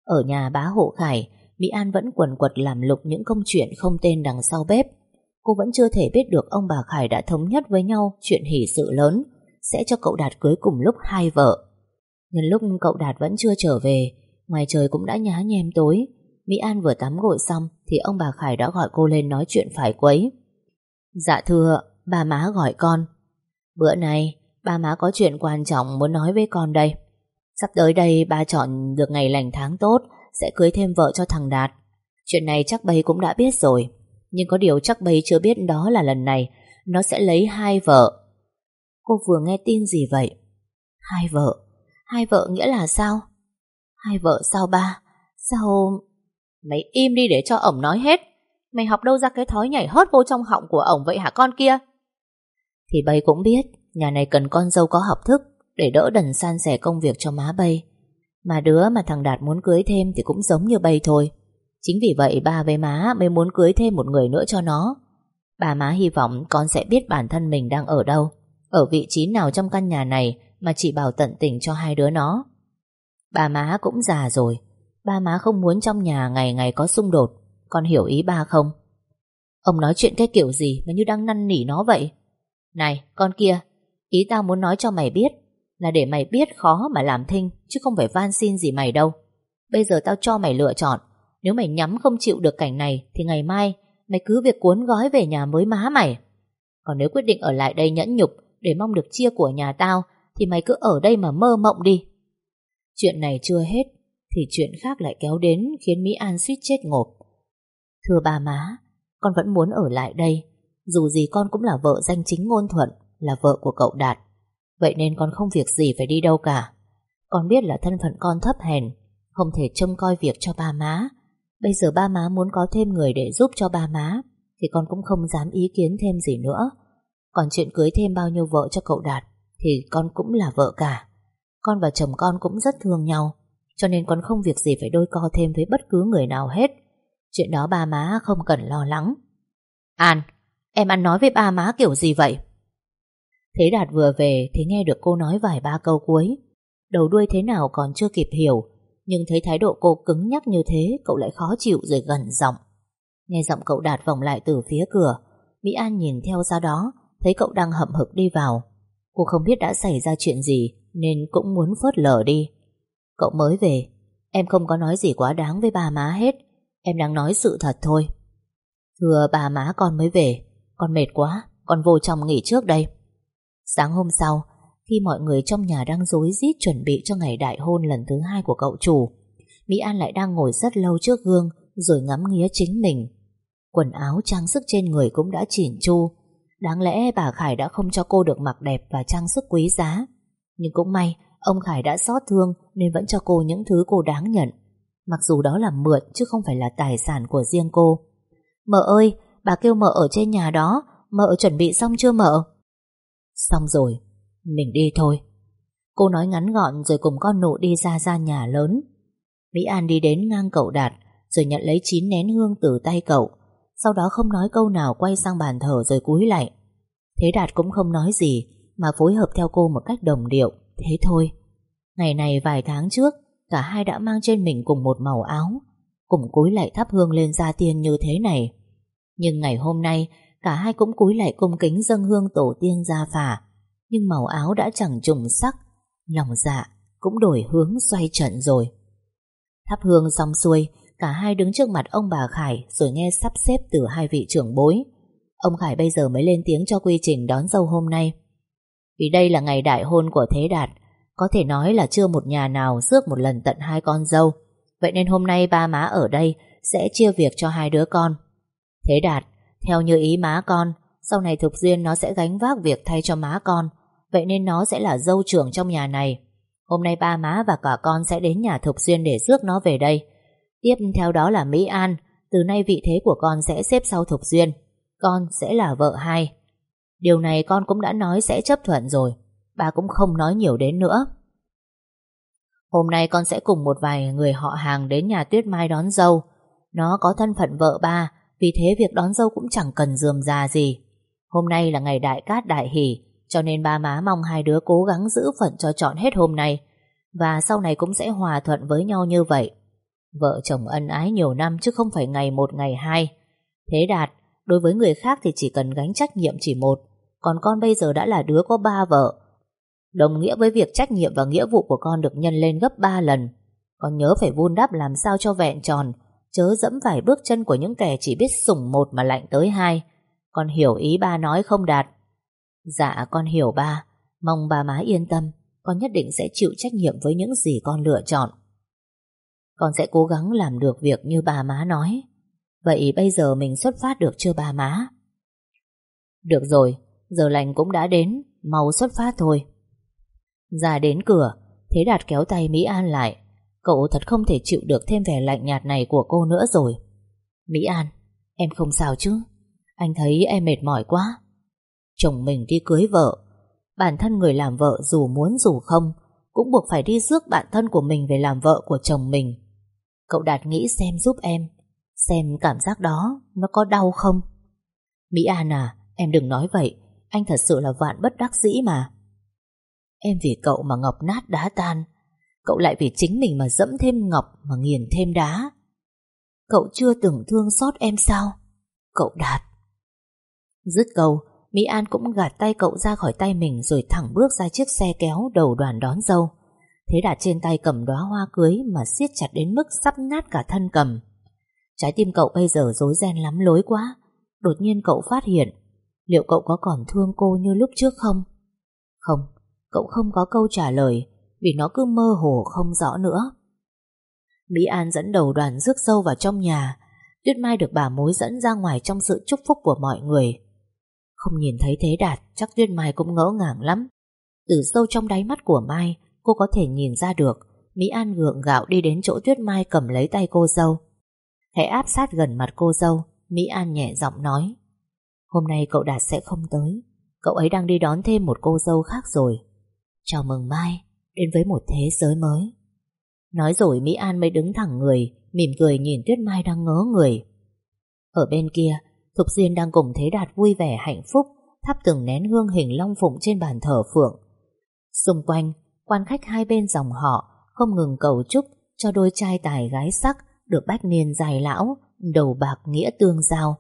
Ở nhà bá hộ Khải, Mỹ An vẫn quần quật làm lục những công chuyện không tên đằng sau bếp. Cô vẫn chưa thể biết được ông bà Khải đã thống nhất với nhau chuyện hỷ sự lớn, sẽ cho cậu Đạt cưới cùng lúc hai vợ. Nhân lúc cậu Đạt vẫn chưa trở về, ngoài trời cũng đã nhá nhem tối. Mỹ An vừa tắm gội xong thì ông bà Khải đã gọi cô lên nói chuyện phải quấy. Dạ thưa, ba má gọi con. Bữa nay, ba má có chuyện quan trọng muốn nói với con đây. Sắp tới đây ba chọn được ngày lành tháng tốt sẽ cưới thêm vợ cho thằng Đạt. Chuyện này chắc bấy cũng đã biết rồi. Nhưng có điều chắc bấy chưa biết đó là lần này nó sẽ lấy hai vợ. Cô vừa nghe tin gì vậy? Hai vợ? Hai vợ nghĩa là sao? Hai vợ sao ba? Sao... Mày im đi để cho ổng nói hết. Mày học đâu ra cái thói nhảy hót vô trong họng của ổng vậy hả con kia? Thì bây cũng biết, nhà này cần con dâu có học thức để đỡ đần san sẻ công việc cho má bây. Mà đứa mà thằng Đạt muốn cưới thêm thì cũng giống như bây thôi. Chính vì vậy ba với má mới muốn cưới thêm một người nữa cho nó. Bà má hy vọng con sẽ biết bản thân mình đang ở đâu, ở vị trí nào trong căn nhà này mà chỉ bảo tận tình cho hai đứa nó. Bà má cũng già rồi, ba má không muốn trong nhà ngày ngày có xung đột, con hiểu ý ba không? Ông nói chuyện cái kiểu gì mà như đang năn nỉ nó vậy? Này, con kia, ý tao muốn nói cho mày biết là để mày biết khó mà làm thinh, chứ không phải van xin gì mày đâu. Bây giờ tao cho mày lựa chọn. Nếu mày nhắm không chịu được cảnh này, Thì ngày mai mày cứ việc cuốn gói về nhà mới má mày. Còn nếu quyết định ở lại đây nhẫn nhục Để mong được chia của nhà tao, Thì mày cứ ở đây mà mơ mộng đi. Chuyện này chưa hết, Thì chuyện khác lại kéo đến Khiến Mỹ An suýt chết ngộp. Thưa ba má, Con vẫn muốn ở lại đây. Dù gì con cũng là vợ danh chính ngôn thuận, Là vợ của cậu Đạt. Vậy nên con không việc gì phải đi đâu cả. Con biết là thân phận con thấp hèn, Không thể trông coi việc cho ba má. Bây giờ ba má muốn có thêm người để giúp cho ba má, Thì con cũng không dám ý kiến thêm gì nữa. Còn chuyện cưới thêm bao nhiêu vợ cho cậu Đạt, Thì con cũng là vợ cả. Con và chồng con cũng rất thương nhau, Cho nên con không việc gì phải đôi co thêm với bất cứ người nào hết. Chuyện đó ba má không cần lo lắng. An, Em ăn nói với ba má kiểu gì vậy? Thế Đạt vừa về Thì nghe được cô nói vài ba câu cuối. Đầu đuôi thế nào còn chưa kịp hiểu, nhưng thấy thái độ cô cứng nhắc như thế, Cậu lại khó chịu rồi gần giọng. Nghe giọng cậu đạt vòng lại từ phía cửa, Mỹ An nhìn theo ra đó, Thấy cậu đang hậm hực đi vào. Cô không biết đã xảy ra chuyện gì, Nên cũng muốn phớt lờ đi. Cậu mới về, Em không có nói gì quá đáng với bà má hết, Em đang nói sự thật thôi. Thưa bà má, con mới về, Con mệt quá, Con vô trong nghỉ trước đây. Sáng hôm sau, Khi mọi người trong nhà đang rối rít chuẩn bị cho ngày đại hôn lần thứ hai của cậu chủ, Mỹ An lại đang ngồi rất lâu trước gương Rồi ngắm nghía chính mình. Quần áo trang sức trên người cũng đã chỉn chu. Đáng lẽ bà Khải đã không cho cô được mặc đẹp và trang sức quý giá. Nhưng cũng may, Ông Khải đã xót thương Nên vẫn cho cô những thứ cô đáng nhận. Mặc dù đó là mượn chứ không phải là tài sản của riêng cô. Mợ ơi, Bà kêu mợ ở trên nhà đó, Mợ chuẩn bị xong chưa mợ? Xong rồi, Mình đi thôi. Cô nói ngắn gọn rồi cùng con nụ đi ra ra nhà lớn. Mỹ An đi đến ngang cậu Đạt, Rồi nhận lấy chín nén hương từ tay cậu. Sau đó không nói câu nào quay sang bàn thờ rồi cúi lại. Thế Đạt cũng không nói gì, Mà phối hợp theo cô một cách đồng điệu. Thế thôi. Ngày này vài tháng trước, Cả hai đã mang trên mình cùng một màu áo, Cùng cúi lại thắp hương lên gia tiên như thế này. Nhưng ngày hôm nay Cả hai cũng cúi lại cung kính dâng hương tổ tiên gia phả Nhưng màu áo đã chẳng trùng sắc, Lòng dạ cũng đổi hướng xoay trận rồi. Thắp hương xong xuôi, Cả hai đứng trước mặt ông bà Khải Rồi nghe sắp xếp từ hai vị trưởng bối. Ông Khải bây giờ mới lên tiếng cho quy trình đón dâu hôm nay. Vì đây là ngày đại hôn của Thế Đạt, Có thể nói là chưa một nhà nào rước một lần tận hai con dâu. Vậy nên hôm nay ba má ở đây Sẽ chia việc cho hai đứa con. Thế Đạt theo như ý má con, Sau này Thục Duyên nó sẽ gánh vác việc thay cho má con. Vậy nên nó sẽ là dâu trưởng trong nhà này. Hôm nay ba má và cả con sẽ đến nhà Thục Duyên để rước nó về đây. Tiếp theo đó là Mỹ An. Từ nay vị thế của con sẽ xếp sau Thục Duyên. Con sẽ là vợ hai. Điều này con cũng đã nói sẽ chấp thuận rồi. Ba cũng không nói nhiều đến nữa. Hôm nay con sẽ cùng một vài người họ hàng đến nhà Tuyết Mai đón dâu. Nó có thân phận vợ ba vì thế việc đón dâu cũng chẳng cần dườm già gì. Hôm nay là ngày đại cát đại hỷ, Cho nên ba má mong hai đứa cố gắng giữ phận cho chọn hết hôm nay, Và sau này cũng sẽ hòa thuận với nhau như vậy. Vợ chồng ân ái nhiều năm chứ không phải ngày một, ngày hai. Thế Đạt, Đối với người khác thì chỉ cần gánh trách nhiệm chỉ một, Còn con bây giờ đã là đứa có ba vợ. Đồng nghĩa với việc trách nhiệm và nghĩa vụ của con được nhân lên gấp ba lần. Con nhớ phải vun đắp làm sao cho vẹn tròn Chớ dẫm phải bước chân của những kẻ chỉ biết sủng một mà lạnh tới hai. Con hiểu ý ba nói không Đạt. Dạ con hiểu ba. Mong ba má yên tâm. Con nhất định sẽ chịu trách nhiệm với những gì con lựa chọn. Con sẽ cố gắng làm được việc như bà má nói. Vậy bây giờ mình xuất phát được chưa bà má? Được rồi, giờ lành cũng đã đến. Mau xuất phát thôi. Ra đến cửa. Thế Đạt kéo tay Mỹ An lại. Cậu thật không thể chịu được thêm vẻ lạnh nhạt này của cô nữa rồi. Mỹ An, Em không sao chứ? Anh thấy em mệt mỏi quá. Chồng mình đi cưới vợ. Bản thân người làm vợ dù muốn dù không, Cũng buộc phải đi rước bản thân của mình Về làm vợ của chồng mình. Cậu Đạt nghĩ xem giúp em, Xem cảm giác đó Nó có đau không? Mỹ An à em đừng nói vậy, Anh thật sự là vạn bất đắc dĩ mà. Em vì cậu mà ngọc nát đá tan Cậu lại vì chính mình mà dẫm thêm ngọc Mà nghiền thêm đá. Cậu chưa từng thương xót em sao? Cậu Đạt. Dứt câu Mỹ An cũng gạt tay cậu ra khỏi tay mình Rồi thẳng bước ra chiếc xe kéo đầu đoàn đón dâu. Thế Đạt trên tay cầm đóa hoa cưới Mà siết chặt đến mức sắp nát cả thân cầm. Trái tim cậu bây giờ rối ren lắm lối quá. Đột nhiên cậu phát hiện Liệu cậu có còn thương cô như lúc trước không? Không, cậu không có câu trả lời. Vì nó cứ mơ hồ không rõ nữa. Mỹ An dẫn đầu đoàn rước sâu vào trong nhà. Tuyết Mai được bà mối dẫn ra ngoài Trong sự chúc phúc của mọi người. Không nhìn thấy Thế Đạt, Chắc Tuyết Mai cũng ngỡ ngàng lắm. Từ sâu trong đáy mắt của Mai, Cô có thể nhìn ra được, Mỹ An gượng gạo đi đến chỗ Tuyết Mai cầm lấy tay cô dâu. Hãy áp sát gần mặt cô dâu, Mỹ An nhẹ giọng nói. Hôm nay cậu Đạt sẽ không tới, Cậu ấy đang đi đón thêm một cô dâu khác rồi. Chào mừng Mai. Đến với một thế giới mới. Nói rồi Mỹ An mới đứng thẳng người Mỉm cười nhìn Tuyết Mai đang ngớ người. Ở bên kia Thục Duyên đang cùng Thế Đạt vui vẻ hạnh phúc Thắp từng nén hương hình long phụng trên bàn thờ phượng. Xung quanh Quan khách hai bên dòng họ Không ngừng cầu chúc cho đôi trai tài gái sắc được bách niên dài lão, đầu bạc nghĩa tương giao.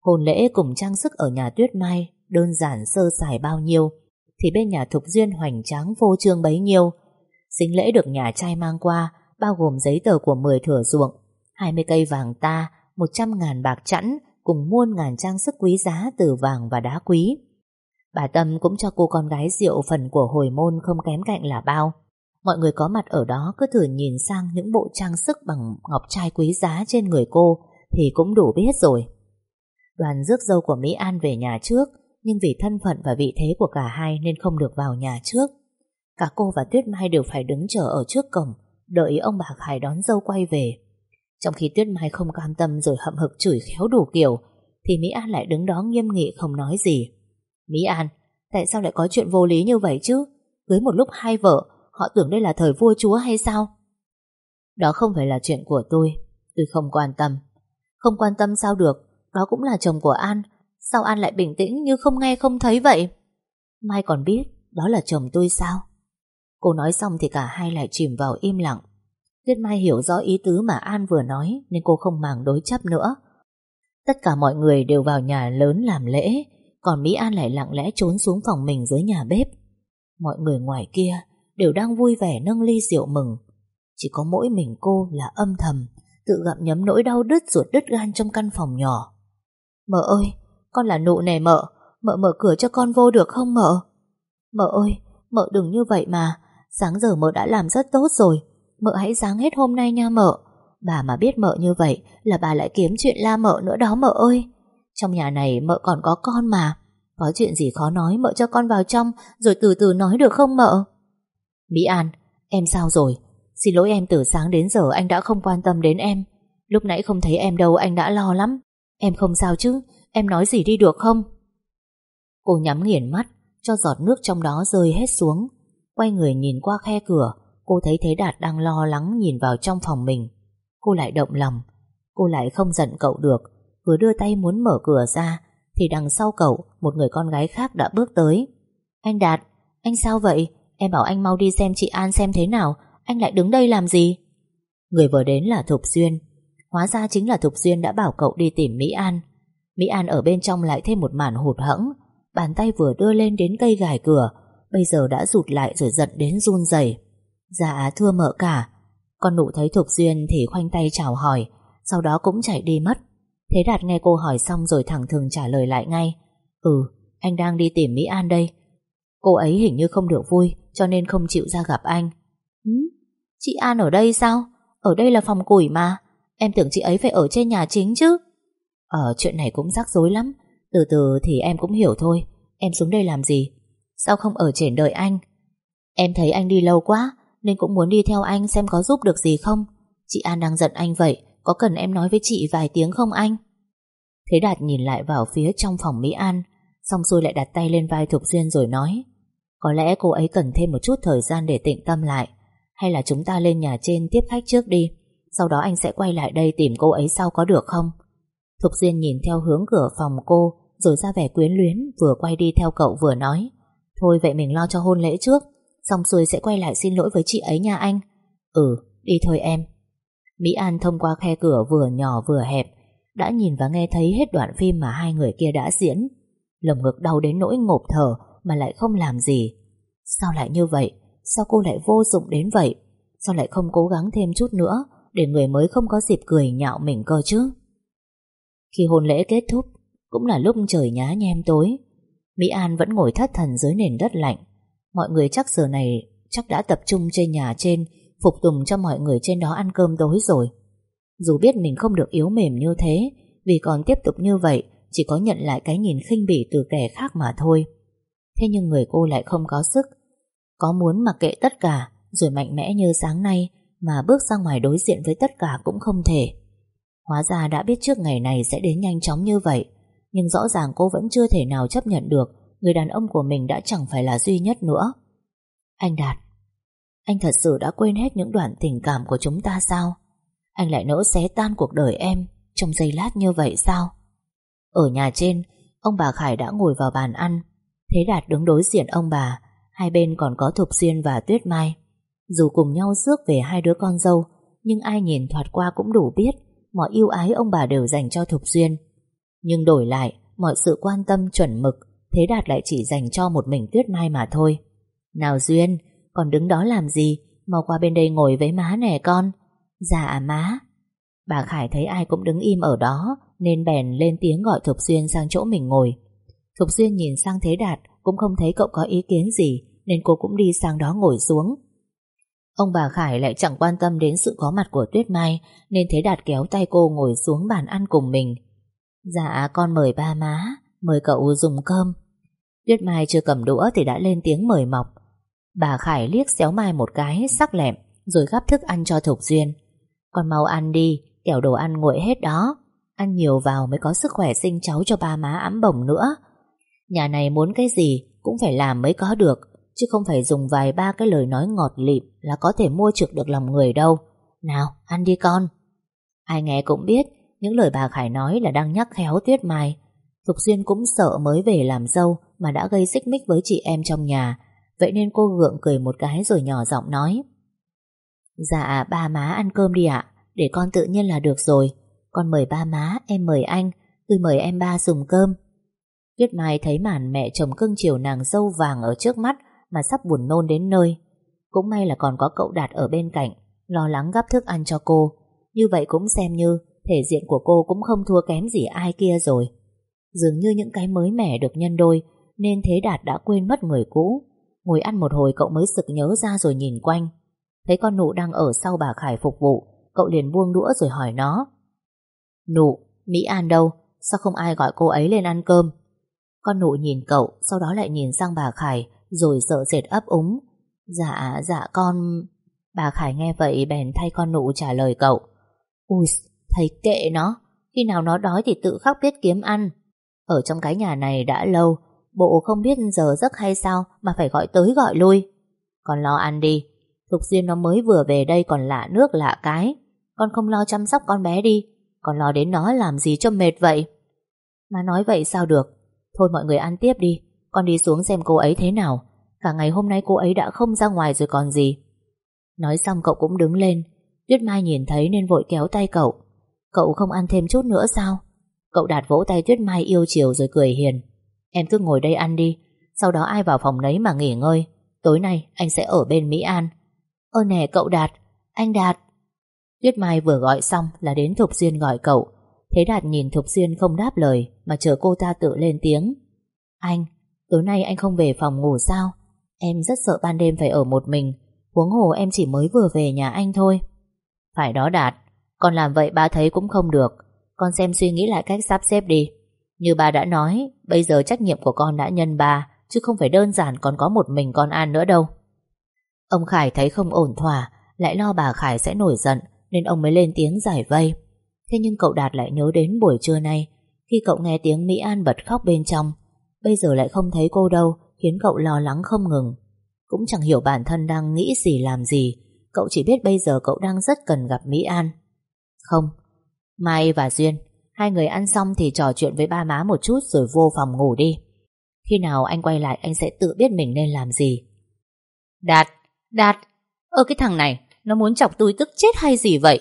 Hôn lễ cùng trang sức ở nhà Tuyết Mai đơn giản sơ sài bao nhiêu, thì bên nhà Thục Duyên hoành tráng vô trương bấy nhiêu. sinh lễ được nhà trai mang qua, bao gồm giấy tờ của 10 thửa ruộng, 20 cây vàng ta, 100 ngàn bạc chẵn, cùng muôn ngàn trang sức quý giá từ vàng và đá quý. Bà Tâm cũng cho cô con gái rượu phần của hồi môn không kém cạnh là bao. Mọi người có mặt ở đó cứ thử nhìn sang những bộ trang sức bằng ngọc trai quý giá trên người cô thì cũng đủ biết rồi. Đoàn rước dâu của Mỹ An về nhà trước nhưng vì thân phận và vị thế của cả hai nên không được vào nhà trước. Cả cô và Tuyết Mai đều phải đứng chờ ở trước cổng đợi ông bà Khải đón dâu quay về. Trong khi Tuyết Mai không cam tâm rồi hậm hực chửi khéo đủ kiểu thì Mỹ An lại đứng đó nghiêm nghị không nói gì. Mỹ An, tại sao lại có chuyện vô lý như vậy chứ? Cưới một lúc hai vợ, họ tưởng đây là thời vua chúa hay sao? Đó không phải là chuyện của tôi, tôi không quan tâm. Không quan tâm sao được, đó cũng là chồng của An, sao An lại bình tĩnh như không nghe không thấy vậy? Mai còn biết, đó là chồng tôi sao? Cô nói xong thì cả hai lại chìm vào im lặng. Tuyết Mai hiểu rõ ý tứ mà An vừa nói nên cô không màng đối chấp nữa. Tất cả mọi người đều vào nhà lớn làm lễ, còn Mỹ An lại lặng lẽ trốn xuống phòng mình dưới nhà bếp. Mọi người ngoài kia đều đang vui vẻ nâng ly rượu mừng. Chỉ có mỗi mình cô là âm thầm, tự gặm nhấm nỗi đau đứt ruột đứt gan trong căn phòng nhỏ. Mợ ơi, con là nụ nè mợ, mợ mở cửa cho con vô được không mợ? Mợ ơi, mợ đừng như vậy mà, sáng giờ mợ đã làm rất tốt rồi, mợ hãy sáng hết hôm nay nha mợ. Bà mà biết mợ như vậy là bà lại kiếm chuyện la mợ nữa đó mợ ơi. Trong nhà này mợ còn có con mà Có chuyện gì khó nói mợ cho con vào trong Rồi từ từ nói được không mợ Mỹ An Em sao rồi Xin lỗi em từ sáng đến giờ anh đã không quan tâm đến em Lúc nãy không thấy em đâu anh đã lo lắm Em không sao chứ Em nói gì đi được không Cô nhắm nghiền mắt Cho giọt nước trong đó rơi hết xuống Quay người nhìn qua khe cửa Cô thấy Thế Đạt đang lo lắng nhìn vào trong phòng mình Cô lại động lòng Cô lại không giận cậu được vừa đưa tay muốn mở cửa ra thì đằng sau cậu một người con gái khác đã bước tới. Anh Đạt, anh sao vậy? Em bảo anh mau đi xem chị An xem thế nào, anh lại đứng đây làm gì? Người vừa đến là Thục Duyên. Hóa ra chính là Thục Duyên đã bảo cậu đi tìm Mỹ An. Mỹ An ở bên trong lại thêm một màn hụt hẫng, bàn tay vừa đưa lên đến cây gài cửa, bây giờ đã rụt lại rồi giận đến run rẩy. Dạ thưa mợ cả. Con nụ thấy Thục Duyên thì khoanh tay chào hỏi, sau đó cũng chạy đi mất. Thế Đạt nghe cô hỏi xong rồi thẳng thừng trả lời lại ngay Ừ, anh đang đi tìm Mỹ An đây Cô ấy hình như không được vui Cho nên không chịu ra gặp anh ừ? Chị An ở đây sao? Ở đây là phòng củi mà Em tưởng chị ấy phải ở trên nhà chính chứ Ờ, chuyện này cũng rắc rối lắm Từ từ thì em cũng hiểu thôi Em xuống đây làm gì? Sao không ở trên đợi anh? Em thấy anh đi lâu quá Nên cũng muốn đi theo anh xem có giúp được gì không Chị An đang giận anh vậy có cần em nói với chị vài tiếng không anh? Thế Đạt nhìn lại vào phía trong phòng Mỹ An Xong xuôi lại đặt tay lên vai Thục Duyên rồi nói Có lẽ cô ấy cần thêm một chút thời gian để tịnh tâm lại Hay là chúng ta lên nhà trên tiếp khách trước đi Sau đó anh sẽ quay lại đây tìm cô ấy sau có được không? Thục Diên nhìn theo hướng cửa phòng cô, Rồi ra vẻ quyến luyến, Vừa quay đi theo cậu vừa nói, Thôi vậy mình lo cho hôn lễ trước, Xong xuôi sẽ quay lại xin lỗi với chị ấy nha anh Ừ đi thôi em Mỹ An thông qua khe cửa vừa nhỏ vừa hẹp, đã nhìn và nghe thấy hết đoạn phim mà hai người kia đã diễn. Lồng ngực đau đến nỗi ngộp thở mà lại không làm gì. Sao lại như vậy? Sao cô lại vô dụng đến vậy? Sao lại không cố gắng thêm chút nữa để người mới không có dịp cười nhạo mình cơ chứ? Khi hôn lễ kết thúc cũng là lúc trời nhá nhem tối. Mỹ An vẫn ngồi thất thần dưới nền đất lạnh. Mọi người chắc giờ này chắc đã tập trung trên nhà trên phục tùng cho mọi người trên đó ăn cơm tối rồi. Dù biết mình không được yếu mềm như thế, vì còn tiếp tục như vậy, chỉ có nhận lại cái nhìn khinh bỉ từ kẻ khác mà thôi. Thế nhưng người cô lại không có sức. Có muốn mặc kệ tất cả, rồi mạnh mẽ như sáng nay, mà bước ra ngoài đối diện với tất cả cũng không thể. Hóa ra đã biết trước ngày này sẽ đến nhanh chóng như vậy, nhưng rõ ràng cô vẫn chưa thể nào chấp nhận được người đàn ông của mình đã chẳng phải là duy nhất nữa. Anh Đạt, anh thật sự đã quên hết những đoạn tình cảm của chúng ta sao? Anh lại nỡ xé tan cuộc đời em trong giây lát như vậy sao? Ở nhà trên, ông bà Khải đã ngồi vào bàn ăn. Thế Đạt đứng đối diện ông bà, hai bên còn có Thục Xuyên và Tuyết Mai. Dù cùng nhau rước về hai đứa con dâu, nhưng ai nhìn thoạt qua cũng đủ biết mọi yêu ái ông bà đều dành cho Thục duyên, Nhưng đổi lại, mọi sự quan tâm chuẩn mực, Thế Đạt lại chỉ dành cho một mình Tuyết Mai mà thôi. Nào Duyên, còn đứng đó làm gì? Mau qua bên đây ngồi với má nè con. Dạ má. Bà Khải thấy ai cũng đứng im ở đó Nên bèn lên tiếng gọi Thục Duyên sang chỗ mình ngồi. Thục Duyên nhìn sang Thế Đạt Cũng không thấy cậu có ý kiến gì Nên cô cũng đi sang đó ngồi xuống. Ông bà Khải lại chẳng quan tâm đến sự có mặt của Tuyết Mai, Nên Thế Đạt kéo tay cô ngồi xuống bàn ăn cùng mình. Dạ con mời ba má, Mời cậu dùng cơm. Tuyết Mai chưa cầm đũa thì đã lên tiếng mời mọc. Bà Khải liếc xéo Mai một cái sắc lẹm, Rồi gắp thức ăn cho Thục Duyên. Con mau ăn đi, Kẻo đồ ăn nguội hết đó. Ăn nhiều vào mới có sức khỏe sinh cháu cho ba má ấm bổng nữa. Nhà này muốn cái gì Cũng phải làm mới có được. Chứ không phải dùng vài ba cái lời nói ngọt lịm Là có thể mua trực được lòng người đâu. Nào ăn đi con. Ai nghe cũng biết Những lời bà Khải nói là đang nhắc khéo Tuyết Mai. Thục Duyên cũng sợ mới về làm dâu Mà đã gây xích mích với chị em trong nhà. Vậy nên cô gượng cười một cái rồi nhỏ giọng nói. Dạ ba má ăn cơm đi ạ. Để con tự nhiên là được rồi. Con mời ba má, em mời anh. Tôi mời em ba dùng cơm. Tuyết Mai thấy màn mẹ chồng cưng chiều nàng dâu vàng ở trước mắt mà sắp buồn nôn đến nơi. Cũng may là còn có cậu Đạt ở bên cạnh Lo lắng gắp thức ăn cho cô. Như vậy cũng xem như Thể diện của cô cũng không thua kém gì ai kia rồi. Dường như những cái mới mẻ được nhân đôi Nên Thế Đạt đã quên mất người cũ. Ngồi ăn một hồi cậu mới sực nhớ ra rồi nhìn quanh. Thấy con nụ đang ở sau bà Khải phục vụ Cậu liền buông đũa rồi hỏi nó. Nụ, Mỹ An đâu? Sao không ai gọi cô ấy lên ăn cơm? Con nụ nhìn cậu Sau đó lại nhìn sang bà Khải rồi sợ sệt ấp úng. Dạ, dạ con... Bà Khải nghe vậy bèn thay con nụ trả lời cậu. Ui, thầy kệ nó Khi nào nó đói thì tự khắc biết kiếm ăn. Ở trong cái nhà này đã lâu Bộ không biết giờ giấc hay sao Mà phải gọi tới gọi lui. Con lo ăn đi Thục Duyên nó mới vừa về đây còn lạ nước lạ cái. Con không lo chăm sóc con bé đi Con lo đến nó làm gì cho mệt vậy? Mà nói vậy sao được? Thôi mọi người ăn tiếp đi con đi xuống xem cô ấy thế nào. Cả ngày hôm nay cô ấy đã không ra ngoài rồi còn gì. Nói xong cậu cũng đứng lên. Tuyết Mai nhìn thấy nên vội kéo tay cậu. Cậu không ăn thêm chút nữa sao? Cậu đạt vỗ tay Tuyết Mai yêu chiều rồi cười hiền. Em cứ ngồi đây ăn đi. Sau đó ai vào phòng nấy mà nghỉ ngơi. Tối nay anh sẽ ở bên Mỹ An. Ơ nè cậu Đạt. Anh Đạt. Tuyết Mai vừa gọi xong là đến Thục Duyên gọi cậu. Thế Đạt nhìn Thục Duyên không đáp lời Mà chờ cô ta tự lên tiếng. Anh, tối nay anh không về phòng ngủ sao? Em rất sợ ban đêm phải ở một mình. Huống hồ em chỉ mới vừa về nhà anh thôi. Phải đó Đạt, Con làm vậy ba thấy cũng không được. Con xem suy nghĩ lại cách sắp xếp đi. Như ba đã nói, Bây giờ trách nhiệm của con đã nhân ba, Chứ không phải đơn giản còn có một mình con An nữa đâu. Ông Khải thấy không ổn thỏa, Lại lo bà Khải sẽ nổi giận, Nên ông mới lên tiếng giải vây. Thế nhưng cậu Đạt lại nhớ đến buổi trưa nay, Khi cậu nghe tiếng Mỹ An bật khóc bên trong Bây giờ lại không thấy cô đâu, Khiến cậu lo lắng không ngừng. Cũng chẳng hiểu bản thân đang nghĩ gì, làm gì. Cậu chỉ biết bây giờ cậu đang rất cần gặp Mỹ An. Không. Mai và Duyên, Hai người ăn xong thì trò chuyện với ba má một chút Rồi vô phòng ngủ đi. Khi nào anh quay lại, anh sẽ tự biết mình nên làm gì. Đạt Đạt, Ơ, cái thằng này, Nó muốn chọc tôi tức chết hay gì vậy?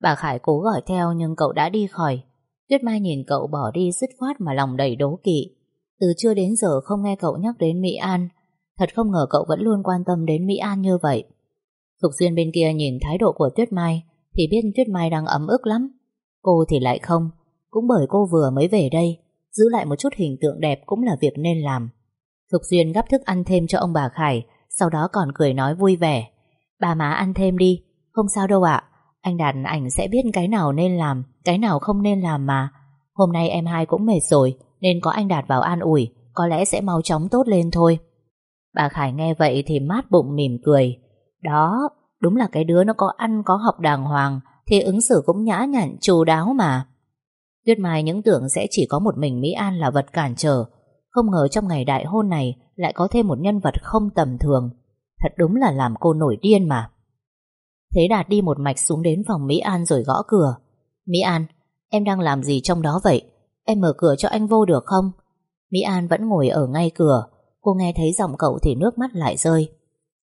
Bà Khải cố gọi theo nhưng cậu đã đi khỏi. Tuyết Mai nhìn cậu bỏ đi dứt khoát mà lòng đầy đố kỵ. Từ chưa đến giờ không nghe cậu nhắc đến Mỹ An. Thật không ngờ cậu vẫn luôn quan tâm đến Mỹ An như vậy. Thục Duyên bên kia nhìn thái độ của Tuyết Mai, Thì biết Tuyết Mai đang ấm ức lắm. Cô thì lại không, Cũng bởi cô vừa mới về đây, Giữ lại một chút hình tượng đẹp cũng là việc nên làm. Thục Duyên gắp thức ăn thêm cho ông bà Khải, Sau đó còn cười nói vui vẻ. Bà má ăn thêm đi, Không sao đâu ạ. Anh Đạt ảnh sẽ biết cái nào nên làm, Cái nào không nên làm mà. Hôm nay em hai cũng mệt rồi nên có anh Đạt vào an ủi, Có lẽ sẽ mau chóng tốt lên thôi. Bà Khải nghe vậy thì mát bụng mỉm cười. Đó, Đúng là cái đứa nó có ăn, có học đàng hoàng, Thì ứng xử cũng nhã nhặn, chu đáo mà. Tuyết Mai những tưởng sẽ chỉ có một mình Mỹ An là vật cản trở. Không ngờ trong ngày đại hôn này Lại có thêm một nhân vật không tầm thường. Thật đúng là làm cô nổi điên mà. Thế Đạt đi một mạch xuống đến phòng Mỹ An rồi gõ cửa. Mỹ An, Em đang làm gì trong đó vậy? Em mở cửa cho anh vô được không? Mỹ An vẫn ngồi ở ngay cửa. Cô nghe thấy giọng cậu thì nước mắt lại rơi.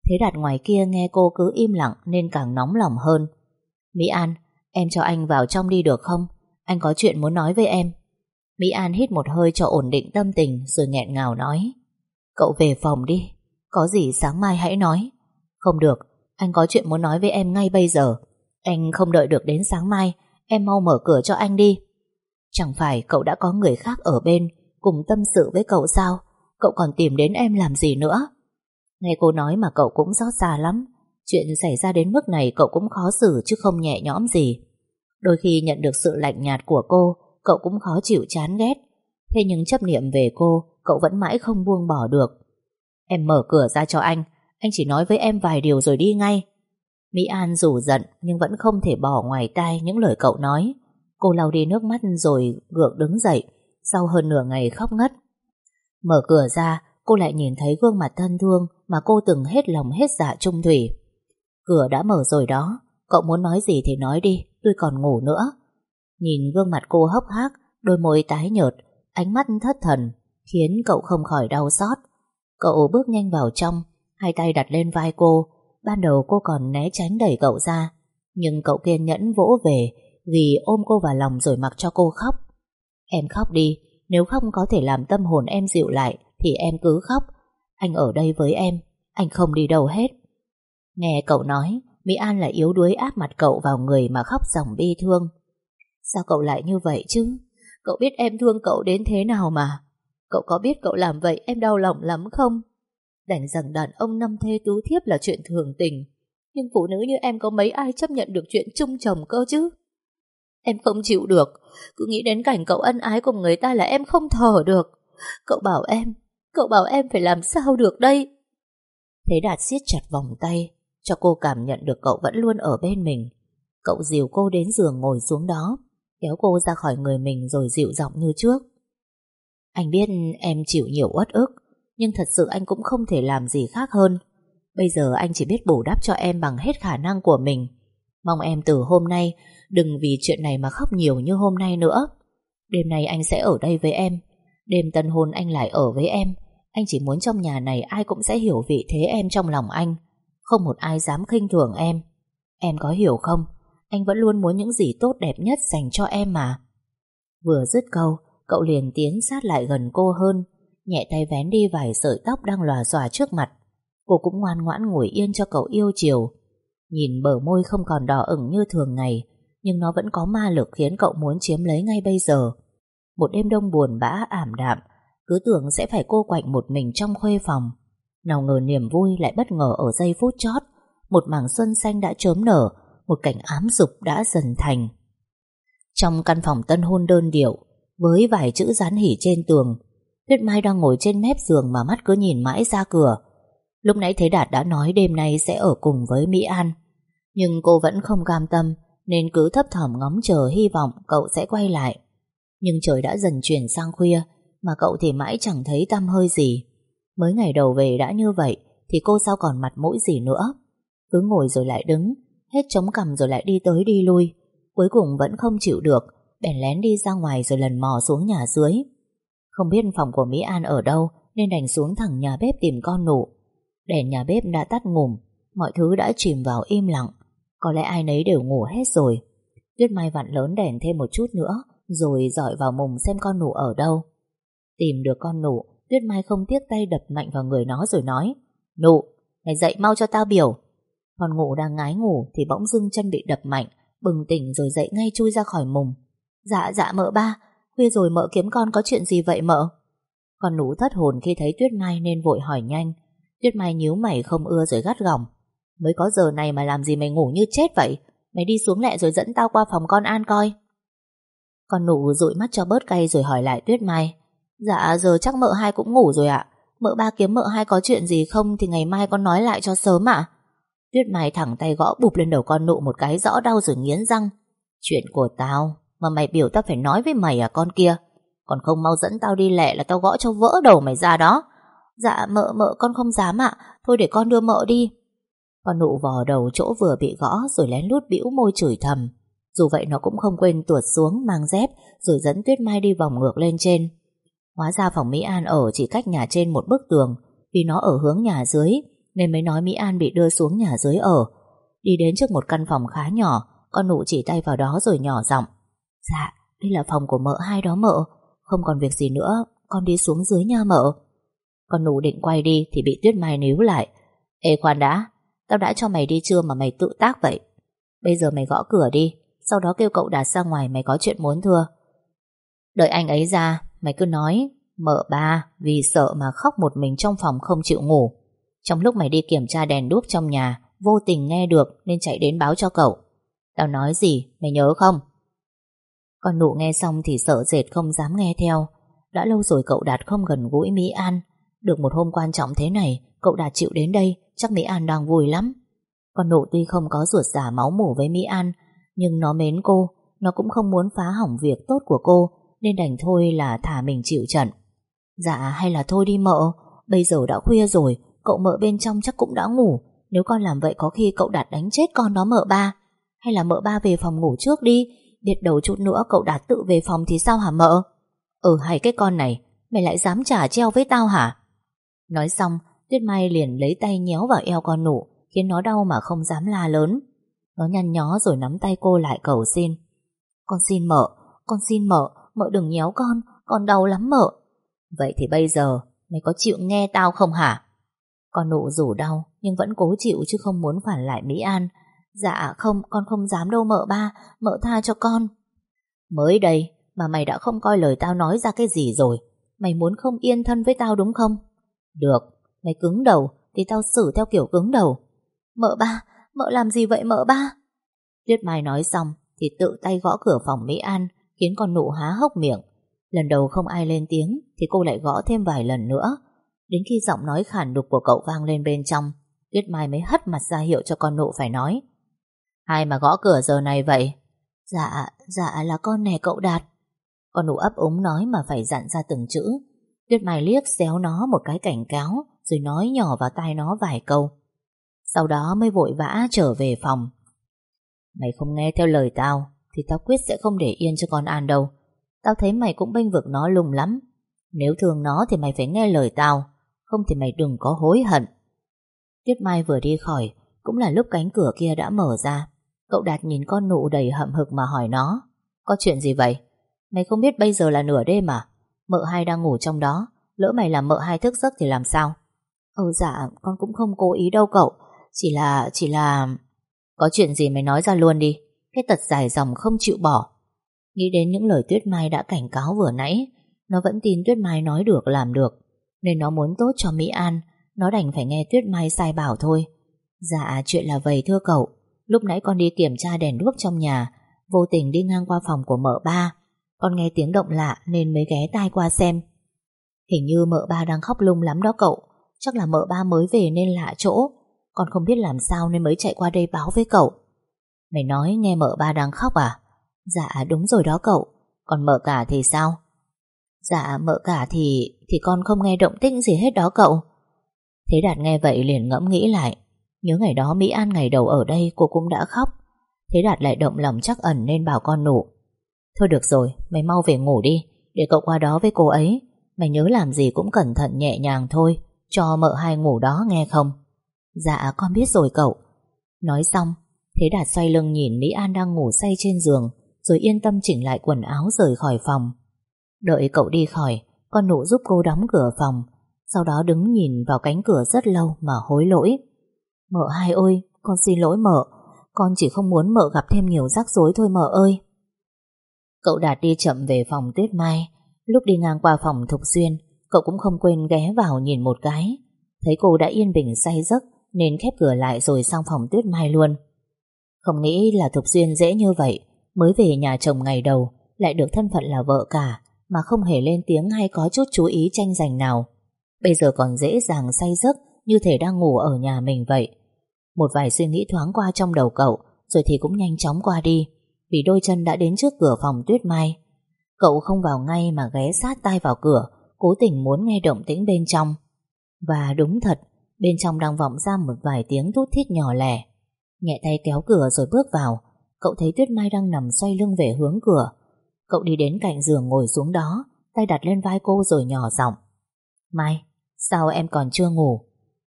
Thế Đạt ngoài kia nghe cô cứ im lặng Nên càng nóng lòng hơn. Mỹ An, Em cho anh vào trong đi được không? Anh có chuyện muốn nói với em. Mỹ An hít một hơi cho ổn định tâm tình Rồi nghẹn ngào nói. Cậu về phòng đi. Có gì sáng mai hãy nói. Không được. Anh có chuyện muốn nói với em ngay bây giờ. Anh không đợi được đến sáng mai. Em mau mở cửa cho anh đi. Chẳng phải cậu đã có người khác ở bên Cùng tâm sự với cậu sao? Cậu còn tìm đến em làm gì nữa? Nghe cô nói mà cậu cũng xót xa lắm. Chuyện xảy ra đến mức này Cậu cũng khó xử chứ không nhẹ nhõm gì. Đôi khi nhận được sự lạnh nhạt của cô, Cậu cũng khó chịu chán ghét. Thế nhưng chấp niệm về cô, Cậu vẫn mãi không buông bỏ được. Em mở cửa ra cho anh. Anh chỉ nói với em vài điều rồi đi ngay. Mỹ An dù giận Nhưng vẫn không thể bỏ ngoài tai những lời cậu nói. Cô lau đi nước mắt rồi gượng đứng dậy, Sau hơn nửa ngày khóc ngất. Mở cửa ra, Cô lại nhìn thấy gương mặt thân thương Mà cô từng hết lòng hết dạ trung thủy. Cửa đã mở rồi đó, Cậu muốn nói gì thì nói đi, Tôi còn ngủ nữa. Nhìn gương mặt cô hốc hác, Đôi môi tái nhợt, Ánh mắt thất thần, Khiến cậu không khỏi đau xót. Cậu bước nhanh vào trong, Hai tay đặt lên vai cô, Ban đầu cô còn né tránh đẩy cậu ra, Nhưng cậu kiên nhẫn vỗ về vì ôm cô vào lòng rồi mặc cho cô khóc. Em khóc đi, Nếu không có thể làm tâm hồn em dịu lại, Thì em cứ khóc. Anh ở đây với em, Anh không đi đâu hết. Nghe cậu nói, Mỹ An lại yếu đuối áp mặt cậu vào người mà khóc dòng bi thương. Sao cậu lại như vậy chứ? Cậu biết em thương cậu đến thế nào mà? Cậu có biết cậu làm vậy em đau lòng lắm không? Đành rằng đàn ông năm thê tứ thiếp là chuyện thường tình. Nhưng phụ nữ như em có mấy ai chấp nhận được chuyện chung chồng cơ chứ? Em không chịu được. Cứ nghĩ đến cảnh cậu ân ái cùng người ta là em không thở được. Cậu bảo em, Cậu bảo em phải làm sao được đây? Thế Đạt siết chặt vòng tay, Cho cô cảm nhận được cậu vẫn luôn ở bên mình. Cậu dìu cô đến giường ngồi xuống đó, Kéo cô ra khỏi người mình rồi dịu giọng như trước. Anh biết em chịu nhiều uất ức, Nhưng thật sự anh cũng không thể làm gì khác hơn. Bây giờ anh chỉ biết bù đắp cho em bằng hết khả năng của mình. Mong em từ hôm nay Đừng vì chuyện này mà khóc nhiều như hôm nay nữa. Đêm nay anh sẽ ở đây với em. Đêm tân hôn anh lại ở với em. Anh chỉ muốn trong nhà này ai cũng sẽ hiểu vị thế em trong lòng anh. Không một ai dám khinh thường em. Em có hiểu không? Anh vẫn luôn muốn những gì tốt đẹp nhất dành cho em mà. Vừa dứt câu, Cậu liền tiến sát lại gần cô hơn. Nhẹ tay vén đi vài sợi tóc đang lòa xòa trước mặt. Cô cũng ngoan ngoãn ngồi yên cho cậu yêu chiều. Nhìn bờ môi không còn đỏ ửng như thường ngày nhưng nó vẫn có ma lực khiến cậu muốn chiếm lấy ngay bây giờ. Một đêm đông buồn bã ảm đạm, Cứ tưởng sẽ phải cô quạnh một mình trong khuê phòng. Nào ngờ niềm vui lại bất ngờ ở giây phút chót, Một mảng xuân xanh đã chớm nở, Một cảnh ám dục đã dần thành. Trong căn phòng tân hôn đơn điệu, Với vài chữ dán hỉ trên tường, Tuyết Mai đang ngồi trên mép giường mà mắt cứ nhìn mãi ra cửa. Lúc nãy Thế Đạt đã nói đêm nay sẽ ở cùng với Mỹ An, Nhưng cô vẫn không cam tâm. Nên cứ thấp thỏm ngóng chờ hy vọng cậu sẽ quay lại. Nhưng trời đã dần chuyển sang khuya, Mà cậu thì mãi chẳng thấy tăm hơi gì. Mới ngày đầu về đã như vậy, Thì cô sao còn mặt mũi gì nữa? Cứ ngồi rồi lại đứng, Hết chống cằm rồi lại đi tới đi lui. Cuối cùng vẫn không chịu được, Bèn lén đi ra ngoài rồi lần mò xuống nhà dưới. Không biết phòng của Mỹ An ở đâu, Nên đành xuống thẳng nhà bếp tìm con nụ. Đèn nhà bếp đã tắt ngủm Mọi thứ đã chìm vào im lặng. Có lẽ ai nấy đều ngủ hết rồi. Tuyết Mai vặn lớn đèn thêm một chút nữa Rồi dọi vào mùng xem con nụ ở đâu. Tìm được con nụ Tuyết Mai không tiếc tay đập mạnh vào người nó rồi nói Nụ, mày dậy mau cho tao biểu. Con ngủ đang ngái ngủ Thì bỗng dưng chân bị đập mạnh Bừng tỉnh rồi dậy ngay chui ra khỏi mùng. Dạ dạ mợ ba Khuya rồi mợ kiếm con có chuyện gì vậy mợ? Con nụ thất hồn khi thấy Tuyết Mai nên vội hỏi nhanh. Tuyết Mai nhíu mày không ưa rồi gắt gỏng Mới có giờ này mà làm gì mày ngủ như chết vậy? Mày đi xuống lẹ rồi dẫn tao qua phòng con An coi. Con nụ dụi mắt cho bớt cay rồi hỏi lại Tuyết Mai. Dạ giờ chắc mợ hai cũng ngủ rồi ạ. Mợ ba kiếm mợ hai có chuyện gì không Thì ngày mai con nói lại cho sớm ạ. Tuyết Mai thẳng tay gõ bụp lên đầu con nụ Một cái rõ đau rồi nghiến răng. Chuyện của tao, Mà mày biểu tao phải nói với mày à con kia. Còn không mau dẫn tao đi lẹ là tao gõ cho vỡ đầu mày ra đó. Dạ mợ mợ con không dám ạ. Thôi để con đưa mợ đi. Con nụ vò đầu chỗ vừa bị gõ Rồi lén lút bĩu môi chửi thầm. Dù vậy nó cũng không quên tuột xuống, Mang dép, rồi dẫn Tuyết Mai đi vòng ngược lên trên. Hóa ra phòng Mỹ An ở Chỉ cách nhà trên một bức tường. Vì nó ở hướng nhà dưới, Nên mới nói Mỹ An bị đưa xuống nhà dưới ở. Đi đến trước một căn phòng khá nhỏ, Con nụ chỉ tay vào đó rồi nhỏ giọng. Dạ đây là phòng của mợ hai đó mợ. Không còn việc gì nữa, Con đi xuống dưới nha mợ. Con nụ định quay đi thì bị Tuyết Mai níu lại. Ê khoan đã Tao đã cho mày đi chưa mà mày tự tác vậy? Bây giờ mày gõ cửa đi, Sau đó kêu cậu Đạt ra ngoài mày có chuyện muốn thưa. Đợi anh ấy ra, Mày cứ nói, Mợ ba, vì sợ mà khóc một mình trong phòng không chịu ngủ. Trong lúc mày đi kiểm tra đèn đuốc trong nhà, Vô tình nghe được Nên chạy đến báo cho cậu. Tao nói gì, mày nhớ không? Con nụ nghe xong thì sợ dệt không dám nghe theo. Đã lâu rồi cậu Đạt không gần gũi Mỹ An. Được một hôm quan trọng thế này, Cậu Đạt chịu đến đây Chắc Mỹ An đang vui lắm. Con nộ tuy không có ruột giả máu mủ với Mỹ An, Nhưng nó mến cô, Nó cũng không muốn phá hỏng việc tốt của cô, Nên đành thôi là thả mình chịu trận. Dạ hay là thôi đi mợ, Bây giờ đã khuya rồi, Cậu mợ bên trong chắc cũng đã ngủ, Nếu con làm vậy có khi cậu Đạt đánh chết con đó mợ ba. Hay là mợ ba về phòng ngủ trước đi, Biết đầu chút nữa cậu Đạt tự về phòng thì sao hả mợ? Ừ hay cái con này, Mày lại dám trả treo với tao hả? Nói xong Tuyết Mai liền lấy tay nhéo vào eo con nụ, Khiến nó đau mà không dám la lớn. Nó nhăn nhó rồi nắm tay cô lại cầu xin. Con xin mợ, Con xin mợ Mợ đừng nhéo con Con đau lắm mợ. Vậy thì bây giờ Mày có chịu nghe tao không hả? Con nụ rủ đau Nhưng vẫn cố chịu chứ không muốn phản lại Mỹ An. Dạ không, con không dám đâu mợ ba, Mợ tha cho con. Mới đây mà mày đã không coi lời tao nói ra cái gì rồi, Mày muốn không yên thân với tao đúng không? Được Mày cứng đầu thì tao xử theo kiểu cứng đầu. Mợ ba Mợ làm gì vậy mợ ba? Tuyết Mai nói xong thì tự tay gõ cửa phòng Mỹ An khiến con nụ há hốc miệng. Lần đầu không ai lên tiếng Thì cô lại gõ thêm vài lần nữa. Đến khi giọng nói khản đục của cậu vang lên bên trong Tuyết Mai mới hất mặt ra hiệu cho con nụ phải nói. Ai mà gõ cửa giờ này vậy? Dạ, dạ là con nè cậu Đạt. Con nụ ấp úng nói mà phải dặn ra từng chữ. Tuyết Mai liếc xéo nó một cái cảnh cáo. Rồi nói nhỏ vào tai nó vài câu. Sau đó mới vội vã trở về phòng. Mày không nghe theo lời tao, Thì tao quyết sẽ không để yên cho con An đâu. Tao thấy mày cũng bênh vực nó lùng lắm. Nếu thương nó thì mày phải nghe lời tao, Không thì mày đừng có hối hận. Tuyết Mai vừa đi khỏi, Cũng là lúc cánh cửa kia đã mở ra. Cậu Đạt nhìn con nụ đầy hậm hực mà hỏi nó, Có chuyện gì vậy? Mày không biết bây giờ là nửa đêm à? Mợ hai đang ngủ trong đó, Lỡ mày làm mợ hai thức giấc thì làm sao? Ừ dạ con cũng không cố ý đâu cậu. Chỉ là chỉ là, Có chuyện gì mày nói ra luôn đi. Cái tật dài dòng không chịu bỏ. Nghĩ đến những lời Tuyết Mai đã cảnh cáo vừa nãy, Nó vẫn tin Tuyết Mai nói được, làm được. Nên nó muốn tốt cho Mỹ An, Nó đành phải nghe Tuyết Mai sai bảo thôi. Dạ chuyện là vậy thưa cậu. Lúc nãy con đi kiểm tra đèn đuốc trong nhà, Vô tình đi ngang qua phòng của mợ ba. Con nghe tiếng động lạ Nên mới ghé tai qua xem. Hình như mợ ba đang khóc lung lắm đó cậu. Chắc là mợ ba mới về nên lạ chỗ. Con không biết làm sao nên mới chạy qua đây báo với cậu. Mày nói nghe mợ ba đang khóc à? Dạ đúng rồi đó cậu. Còn mợ cả thì sao? Dạ mợ cả thì Thì con không nghe động tĩnh gì hết đó cậu. Thế Đạt nghe vậy liền ngẫm nghĩ lại. Nhớ ngày đó Mỹ An ngày đầu ở đây, Cô cũng đã khóc. Thế Đạt lại động lòng chắc ẩn nên bảo con nụ. Thôi được rồi, mày mau về ngủ đi. Để cậu qua đó với cô ấy. Mày nhớ làm gì cũng cẩn thận nhẹ nhàng thôi. Cho mợ hai ngủ đó nghe không Dạ con biết rồi cậu Nói xong Thế Đạt xoay lưng nhìn Mỹ An đang ngủ say trên giường rồi yên tâm chỉnh lại quần áo rời khỏi phòng. Đợi cậu đi khỏi, con nụ giúp cô đóng cửa phòng, sau đó đứng nhìn vào cánh cửa rất lâu mà hối lỗi. Mợ hai ơi, con xin lỗi mợ, con chỉ không muốn mợ gặp thêm nhiều rắc rối thôi mợ ơi. Cậu Đạt đi chậm về phòng Tuyết Mai, lúc đi ngang qua phòng Thục Xuyên, cậu cũng không quên ghé vào nhìn một cái. Thấy cô đã yên bình say giấc nên khép cửa lại rồi sang phòng Tuyết Mai luôn. Không nghĩ là Thục duyên dễ như vậy, Mới về nhà chồng ngày đầu Lại được thân phận là vợ cả Mà không hề lên tiếng hay có chút chú ý tranh giành nào Bây giờ còn dễ dàng say giấc Như thể đang ngủ ở nhà mình vậy Một vài suy nghĩ thoáng qua trong đầu cậu Rồi thì cũng nhanh chóng qua đi Vì đôi chân đã đến trước cửa phòng tuyết mai Cậu không vào ngay mà ghé sát tai vào cửa Cố tình muốn nghe động tĩnh bên trong. Và đúng thật Bên trong đang vọng ra một vài tiếng thút thít nhỏ lẻ. Nhẹ tay kéo cửa rồi bước vào. Cậu thấy Tuyết Mai đang nằm xoay lưng về hướng cửa. Cậu đi đến cạnh giường ngồi xuống đó Tay đặt lên vai cô rồi nhỏ giọng. Mai, sao em còn chưa ngủ?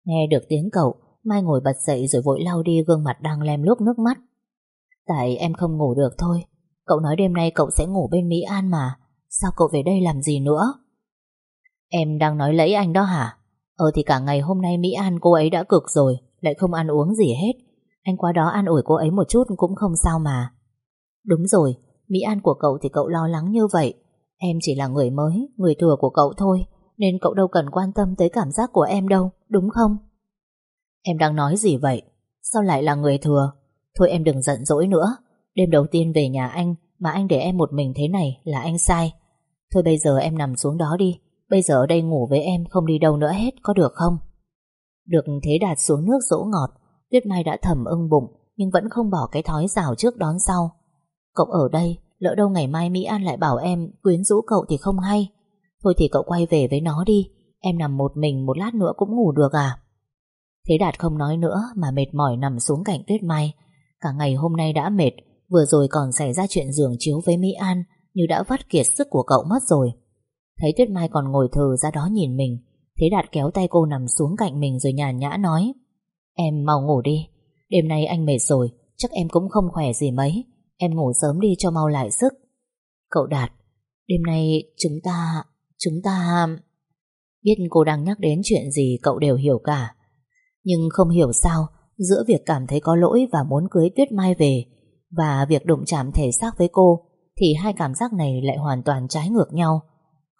Nghe được tiếng cậu Mai ngồi bật dậy rồi vội lau đi gương mặt đang lem lúc nước mắt. Tại em không ngủ được thôi. Cậu nói đêm nay cậu sẽ ngủ bên Mỹ An mà. Sao cậu về đây làm gì nữa? Em đang nói lẫy anh đó hả? Ờ thì cả ngày hôm nay Mỹ An cô ấy đã cực rồi Lại không ăn uống gì hết anh qua đó an ủi cô ấy một chút cũng không sao mà Đúng rồi Mỹ An của cậu thì cậu lo lắng như vậy Em chỉ là người mới, người thừa của cậu thôi, nên cậu đâu cần quan tâm tới cảm giác của em đâu, đúng không? Em đang nói gì vậy? Sao lại là người thừa? Thôi em đừng giận dỗi nữa. Đêm đầu tiên về nhà anh mà anh để em một mình thế này là anh sai. Thôi bây giờ em nằm xuống đó đi. Bây giờ ở đây ngủ với em không đi đâu nữa hết, có được không? Được thế đạt xuống nước dỗ ngọt, Tuyết Mai đã thầm ưng bụng nhưng vẫn không bỏ cái thói rào trước đón sau. Cậu ở đây, lỡ đâu ngày mai Mỹ An lại bảo em quyến rũ cậu thì không hay. Thôi thì cậu quay về với nó đi, em nằm một mình một lát nữa cũng ngủ được à? Thế Đạt không nói nữa mà mệt mỏi nằm xuống cạnh Tuyết Mai. Cả ngày hôm nay đã mệt, vừa rồi còn xảy ra chuyện giường chiếu với Mỹ An như đã vắt kiệt sức của cậu mất rồi. Thấy Tuyết Mai còn ngồi thờ ra đó nhìn mình, Thế Đạt kéo tay cô nằm xuống cạnh mình rồi nhàn nhã nói Em mau ngủ đi, đêm nay anh mệt rồi, chắc em cũng không khỏe gì mấy. Em ngủ sớm đi cho mau lại sức. Cậu Đạt, đêm nay chúng ta, chúng ta... Biết cô đang nhắc đến chuyện gì cậu đều hiểu cả. Nhưng không hiểu sao giữa việc cảm thấy có lỗi và muốn cưới Tuyết Mai về và việc đụng chạm thể xác với cô thì hai cảm giác này lại hoàn toàn trái ngược nhau.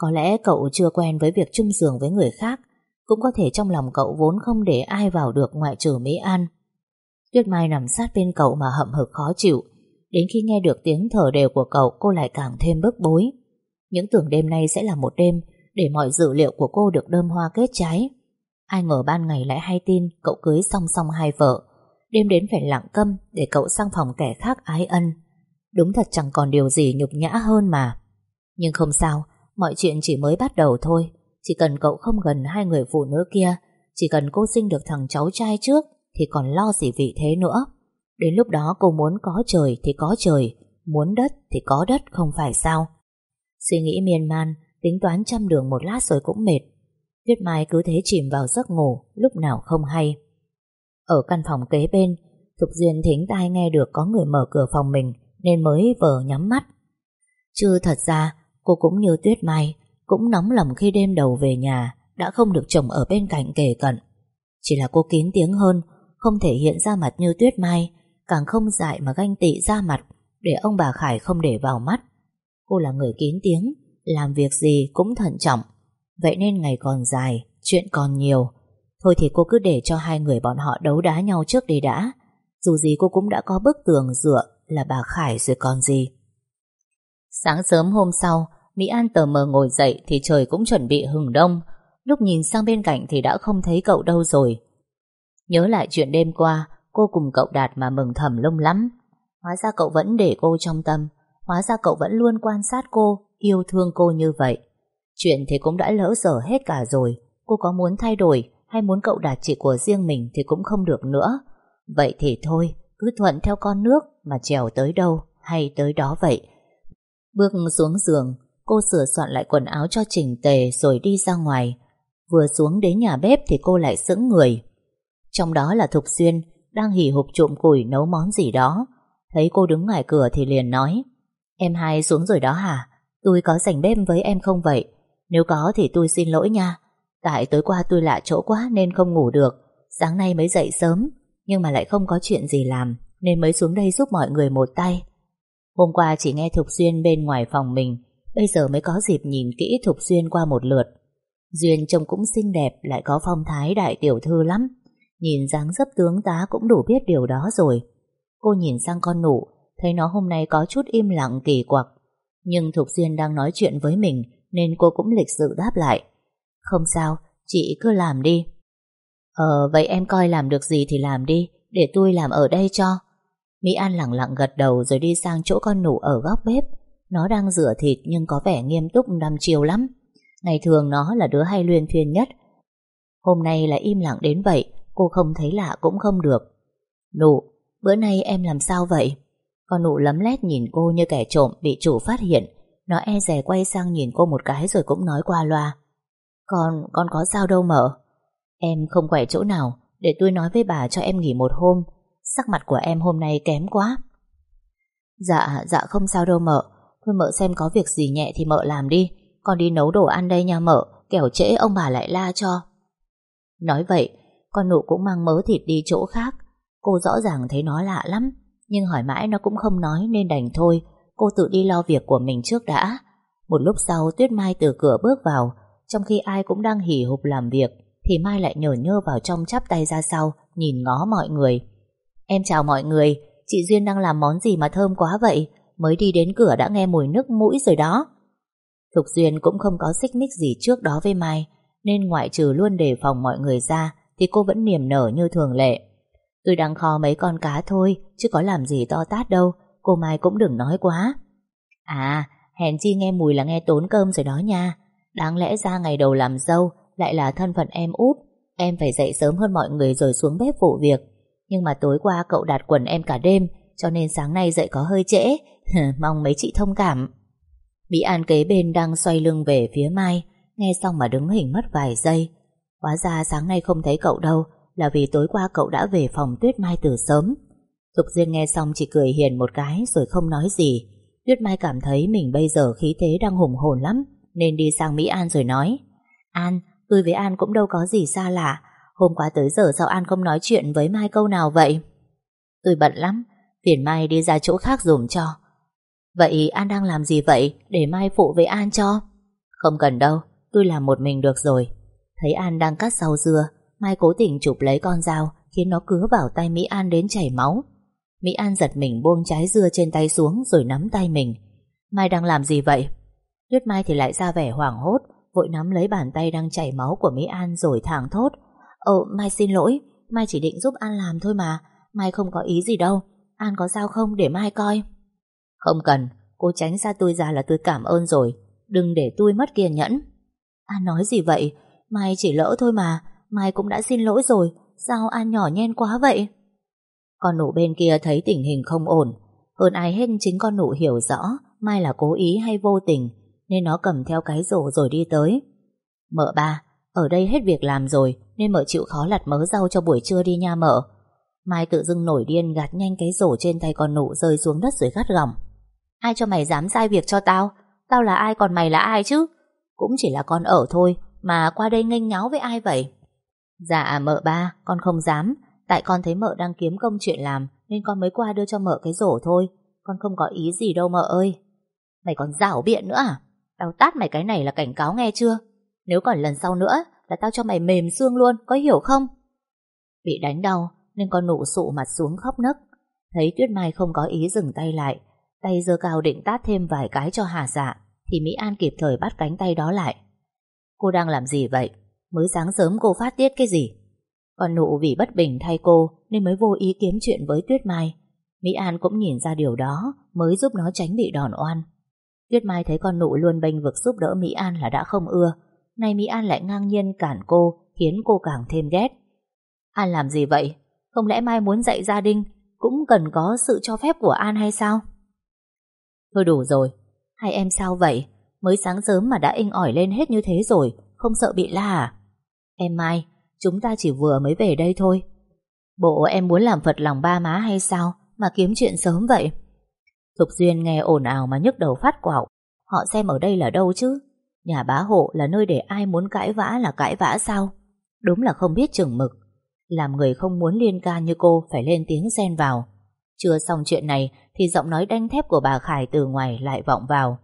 Có lẽ cậu chưa quen với việc chung giường với người khác, cũng có thể trong lòng cậu vốn không để ai vào được ngoại trừ Mỹ An. Tuyết Mai nằm sát bên cậu mà hậm hực khó chịu, Đến khi nghe được tiếng thở đều của cậu Cô lại càng thêm bức bối. Những tưởng đêm nay sẽ là một đêm Để mọi dữ liệu của cô được đơm hoa kết trái. Ai ngờ ban ngày lại hay tin Cậu cưới song song hai vợ, Đêm đến phải lặng câm Để cậu sang phòng kẻ khác ái ân. Đúng thật chẳng còn điều gì nhục nhã hơn mà. Nhưng không sao Mọi chuyện chỉ mới bắt đầu thôi. Chỉ cần cậu không gần hai người phụ nữ kia, Chỉ cần cô sinh được thằng cháu trai trước, Thì còn lo gì vị thế nữa. Đến lúc đó cô muốn có trời thì có trời, Muốn đất thì có đất, không phải sao? Suy nghĩ miên man, Tính toán trăm đường một lát rồi cũng mệt. Tuyết Mai cứ thế chìm vào giấc ngủ, Lúc nào không hay. Ở căn phòng kế bên, Thục Duyên thính tai nghe được có người mở cửa phòng mình, Nên mới vờ nhắm mắt. Chứ thật ra Cô cũng như Tuyết Mai, Cũng nóng lòng khi đêm đầu về nhà, Đã không được chồng ở bên cạnh kề cận. Chỉ là cô kín tiếng hơn, Không thể hiện ra mặt như Tuyết Mai, Càng không dại mà ganh tị ra mặt, Để ông bà Khải không để vào mắt. Cô là người kín tiếng, Làm việc gì cũng thận trọng. Vậy nên ngày còn dài, Chuyện còn nhiều. Thôi thì cô cứ để cho hai người bọn họ đấu đá nhau trước đi đã. Dù gì cô cũng đã có bức tường dựa Là bà Khải rồi còn gì. Sáng sớm hôm sau, Mỹ An tờ mờ ngồi dậy Thì trời cũng chuẩn bị hừng đông. Lúc nhìn sang bên cạnh thì đã không thấy cậu đâu rồi. Nhớ lại chuyện đêm qua, Cô cùng cậu Đạt mà mừng thầm lung lắm. Hóa ra cậu vẫn để cô trong tâm. Hóa ra cậu vẫn luôn quan sát cô, Yêu thương cô như vậy. Chuyện thì cũng đã lỡ dở hết cả rồi. Cô có muốn thay đổi Hay muốn cậu Đạt chỉ của riêng mình Thì cũng không được nữa. Vậy thì thôi, Cứ thuận theo con nước Mà trèo tới đâu hay tới đó vậy. Bước xuống giường Cô sửa soạn lại quần áo cho chỉnh tề Rồi đi ra ngoài Vừa xuống đến nhà bếp thì cô lại sững người Trong đó là Thục Xuyên đang hì hục trộm củi nấu món gì đó. Thấy cô đứng ngoài cửa thì liền nói Em hai xuống rồi đó hả? Tôi có sành bếp với em không vậy? Nếu có thì tôi xin lỗi nha. Tại tối qua tôi lạ chỗ quá nên không ngủ được. Sáng nay mới dậy sớm, nhưng mà lại không có chuyện gì làm, nên mới xuống đây giúp mọi người một tay. Hôm qua chỉ nghe Thục Xuyên bên ngoài phòng mình, bây giờ mới có dịp nhìn kỹ Thục Xuyên qua một lượt. Duyên trông cũng xinh đẹp, lại có phong thái đại tiểu thư lắm. Nhìn dáng dấp tướng tá cũng đủ biết điều đó rồi. Cô nhìn sang con nụ Thấy nó hôm nay có chút im lặng kỳ quặc. Nhưng Thục Xuyên đang nói chuyện với mình Nên cô cũng lịch sự đáp lại. Không sao, chị cứ làm đi. Ờ, vậy em coi làm được gì thì làm đi Để tôi làm ở đây cho. Mỹ An lặng lặng gật đầu rồi đi sang chỗ con nụ ở góc bếp. Nó đang rửa thịt nhưng có vẻ nghiêm túc đăm chiều lắm. Ngày thường nó là đứa hay luyên thuyên nhất. Hôm nay lại im lặng đến vậy Cô không thấy lạ cũng không được. Nụ, bữa nay em làm sao vậy? Con nụ lấm lét nhìn cô như kẻ trộm bị chủ phát hiện. Nó e rè quay sang nhìn cô một cái rồi cũng nói qua loa. Con, con có sao đâu mở. Em không khỏe chỗ nào Để tôi nói với bà cho em nghỉ một hôm. Sắc mặt của em hôm nay kém quá. Dạ, dạ không sao đâu mợ. Thôi mợ xem có việc gì nhẹ thì mợ làm đi. Con đi nấu đồ ăn đây nha mợ. Kẻo trễ ông bà lại la cho. Nói vậy con nụ cũng mang mớ thịt đi chỗ khác. Cô rõ ràng thấy nó lạ lắm Nhưng hỏi mãi nó cũng không nói nên đành thôi. Cô tự đi lo việc của mình trước đã. Một lúc sau Tuyết Mai từ cửa bước vào. Trong khi ai cũng đang hỉ hục làm việc Thì Mai lại nhở nhơ vào trong chắp tay ra sau Nhìn ngó mọi người. Em chào mọi người, Chị Duyên đang làm món gì mà thơm quá vậy? Mới đi đến cửa đã nghe mùi nước mũi rồi đó. Thục Duyên cũng không có xích mích gì trước đó với Mai, Nên ngoại trừ luôn đề phòng mọi người ra Thì cô vẫn niềm nở như thường lệ. Tôi đang kho mấy con cá thôi, Chứ có làm gì to tát đâu, Cô Mai cũng đừng nói quá. À hèn chi nghe mùi là nghe tốn cơm rồi đó nha. Đáng lẽ ra ngày đầu làm dâu Lại là thân phận em út. Em phải dậy sớm hơn mọi người rồi xuống bếp phụ việc. Nhưng mà tối qua cậu đặt quần em cả đêm Cho nên sáng nay dậy có hơi trễ. *laughs* Mong mấy chị thông cảm. Mỹ An kế bên đang xoay lưng về phía Mai Nghe xong mà đứng hình mất vài giây. Hóa ra sáng nay không thấy cậu đâu Là vì tối qua cậu đã về phòng Tuyết Mai từ sớm. Thục Duyên nghe xong chỉ cười hiền một cái Rồi không nói gì. Tuyết Mai cảm thấy mình bây giờ khí thế đang hùng hồn lắm Nên đi sang Mỹ An rồi nói. An, tôi với An cũng đâu có gì xa lạ Hôm qua tới giờ sao An không nói chuyện với Mai câu nào vậy? Tôi bận lắm, Phiền Mai đi ra chỗ khác dùm cho. Vậy An đang làm gì vậy? Để Mai phụ với An cho. Không cần đâu, Tôi làm một mình được rồi. Thấy An đang cắt rau dưa, Mai cố tình chụp lấy con dao, Khiến nó cứa vào tay Mỹ An đến chảy máu. Mỹ An giật mình buông trái dưa trên tay xuống Rồi nắm tay mình. Mai đang làm gì vậy? Tuyết Mai thì lại ra vẻ hoảng hốt, Vội nắm lấy bàn tay đang chảy máu của Mỹ An Rồi thảng thốt. Ồ Mai xin lỗi. Mai chỉ định giúp An làm thôi mà. Mai không có ý gì đâu. An có sao không để Mai coi. Không cần. Cô tránh xa tôi ra là tôi cảm ơn rồi. Đừng để tôi mất kiên nhẫn. An nói gì vậy? Mai chỉ lỡ thôi mà. Mai cũng đã xin lỗi rồi. Sao An nhỏ nhen quá vậy? Con nụ bên kia thấy tình hình không ổn. Hơn ai hết chính con nụ hiểu rõ Mai là cố ý hay vô tình Nên nó cầm theo cái rổ rồi đi tới. Mợ ba Ở đây hết việc làm rồi nên mợ chịu khó lặt mớ rau cho buổi trưa đi nha mợ. Mai tự dưng nổi điên gạt nhanh cái rổ trên tay con nụ rơi xuống đất dưới gắt gỏng. Ai cho mày dám sai việc cho tao? Tao là ai còn mày là ai chứ? Cũng chỉ là con ở thôi Mà qua đây nghênh nháo với ai vậy? Dạ mợ ba, Con không dám. Tại con thấy mợ đang kiếm công chuyện làm Nên con mới qua đưa cho mợ cái rổ thôi. Con không có ý gì đâu mợ ơi. Mày còn rảo biện nữa à? Tao tát mày cái này là cảnh cáo nghe chưa? Nếu còn lần sau nữa là tao cho mày mềm xương luôn, Có hiểu không? Bị đánh đau, Nên con nụ sụ mặt xuống khóc nấc. Thấy Tuyết Mai không có ý dừng tay lại, Tay giơ cao định tát thêm vài cái cho hà dạ Thì Mỹ An kịp thời bắt cánh tay đó lại. Cô đang làm gì vậy? Mới sáng sớm cô phát tiết cái gì? Còn nụ vì bất bình thay cô, Nên mới vô ý kiếm chuyện với Tuyết Mai. Mỹ An cũng nhìn ra điều đó, Mới giúp nó tránh bị đòn oan. Tuyết Mai thấy con nụ luôn bênh vực giúp đỡ Mỹ An là đã không ưa Nay Mỹ An lại ngang nhiên cản cô, Khiến cô càng thêm ghét. An làm gì vậy? Không lẽ Mai muốn dạy gia đình Cũng cần có sự cho phép của An hay sao? Thôi đủ rồi. Hai em sao vậy? Mới sáng sớm mà đã inh ỏi lên hết như thế rồi, Không sợ bị la à? Em Mai, Chúng ta chỉ vừa mới về đây thôi. Bộ em muốn làm phật lòng ba má hay sao Mà kiếm chuyện sớm vậy? Thục Duyên nghe ồn ào mà nhức đầu phát quạo Họ xem ở đây là đâu chứ? Nhà bá hộ là nơi để ai muốn cãi vã là cãi vã sao? Đúng là không biết chừng mực. Làm người không muốn liên ca như cô Phải lên tiếng xen vào. Chưa xong chuyện này Thì giọng nói đanh thép của bà Khải từ ngoài lại vọng vào.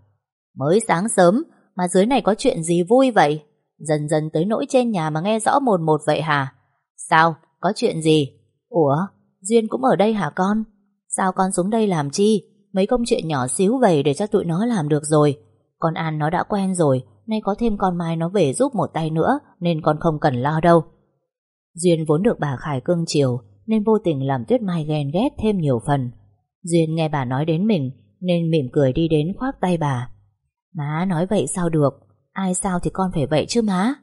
Mới sáng sớm Mà dưới này có chuyện gì vui vậy? Dần dần tới nỗi trên nhà mà nghe rõ một một vậy hả? Sao? Có chuyện gì? Ủa? Duyên cũng ở đây hả con? Sao con xuống đây làm chi? Mấy công chuyện nhỏ xíu về để cho tụi nó làm được rồi. Con An nó đã quen rồi, Nay có thêm con Mai nó về giúp một tay nữa, Nên con không cần lo đâu. Duyên vốn được bà Khải cưng chiều, Nên vô tình làm Tuyết Mai ghen ghét thêm nhiều phần. Duyên nghe bà nói đến mình, Nên mỉm cười đi đến khoác tay bà. Má nói vậy sao được? Ai sao thì con phải vậy chứ má?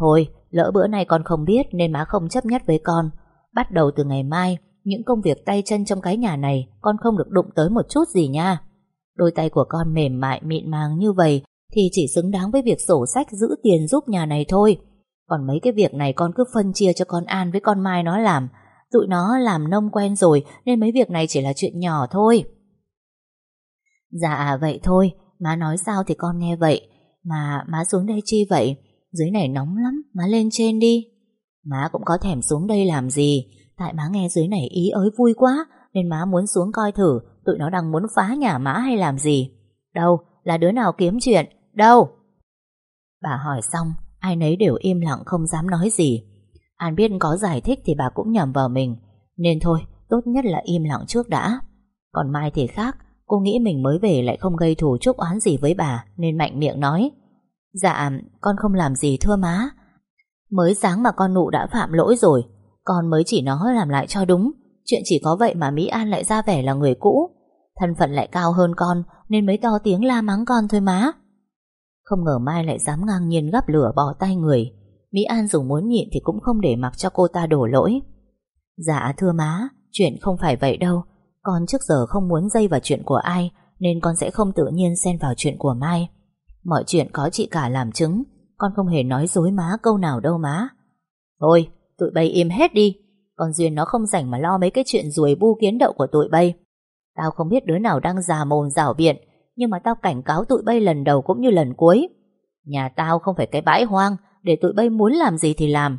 Thôi, lỡ bữa nay con không biết Nên má không chấp nhất với con. Bắt đầu từ ngày mai, Những công việc tay chân trong cái nhà này Con không được đụng tới một chút gì nha. Đôi tay của con mềm mại, mịn màng như vậy Thì chỉ xứng đáng với việc sổ sách Giữ tiền giúp nhà này thôi. Còn mấy cái việc này con cứ phân chia cho con An với con Mai nó làm. Tụi nó làm nông quen rồi, Nên mấy việc này chỉ là chuyện nhỏ thôi. Dạ vậy thôi. Má nói sao thì con nghe vậy. Mà má xuống đây chi vậy? Dưới này nóng lắm, Má lên trên đi. Má cũng có thèm xuống đây làm gì. Tại má nghe dưới này ý ới vui quá, Nên má muốn xuống coi thử. Tụi nó đang muốn phá nhà má hay làm gì Đâu là đứa nào kiếm chuyện Đâu? Bà hỏi xong, ai nấy đều im lặng không dám nói gì. An biết có giải thích thì bà cũng nhầm vào mình, nên thôi, tốt nhất là im lặng trước đã. Còn Mai thì khác, cô nghĩ mình mới về lại không gây thù chúc oán gì với bà, nên mạnh miệng nói. Dạ, con không làm gì thưa má. Mới sáng mà con nụ đã phạm lỗi rồi, con mới chỉ nó làm lại cho đúng. Chuyện chỉ có vậy mà Mỹ An lại ra vẻ là người cũ. Thân phận lại cao hơn con, nên mới to tiếng la mắng con thôi má. Không ngờ Mai lại dám ngang nhiên gắp lửa bỏ tay người. Mỹ An dù muốn nhịn thì cũng không để mặc cho cô ta đổ lỗi. Dạ thưa má, chuyện không phải vậy đâu. Con trước giờ không muốn dây vào chuyện của ai, nên con sẽ không tự nhiên xen vào chuyện của Mai. Mọi chuyện có chị cả làm chứng, con không hề nói dối má câu nào đâu má. Thôi, tụi bay im hết đi. Con Duyên nó không rảnh mà lo mấy cái chuyện ruồi bu kiến đậu của tụi bay. Tao không biết đứa nào đang già mồm rảo biện, nhưng mà tao cảnh cáo tụi bay lần đầu cũng như lần cuối. Nhà tao không phải cái bãi hoang để tụi bay muốn làm gì thì làm.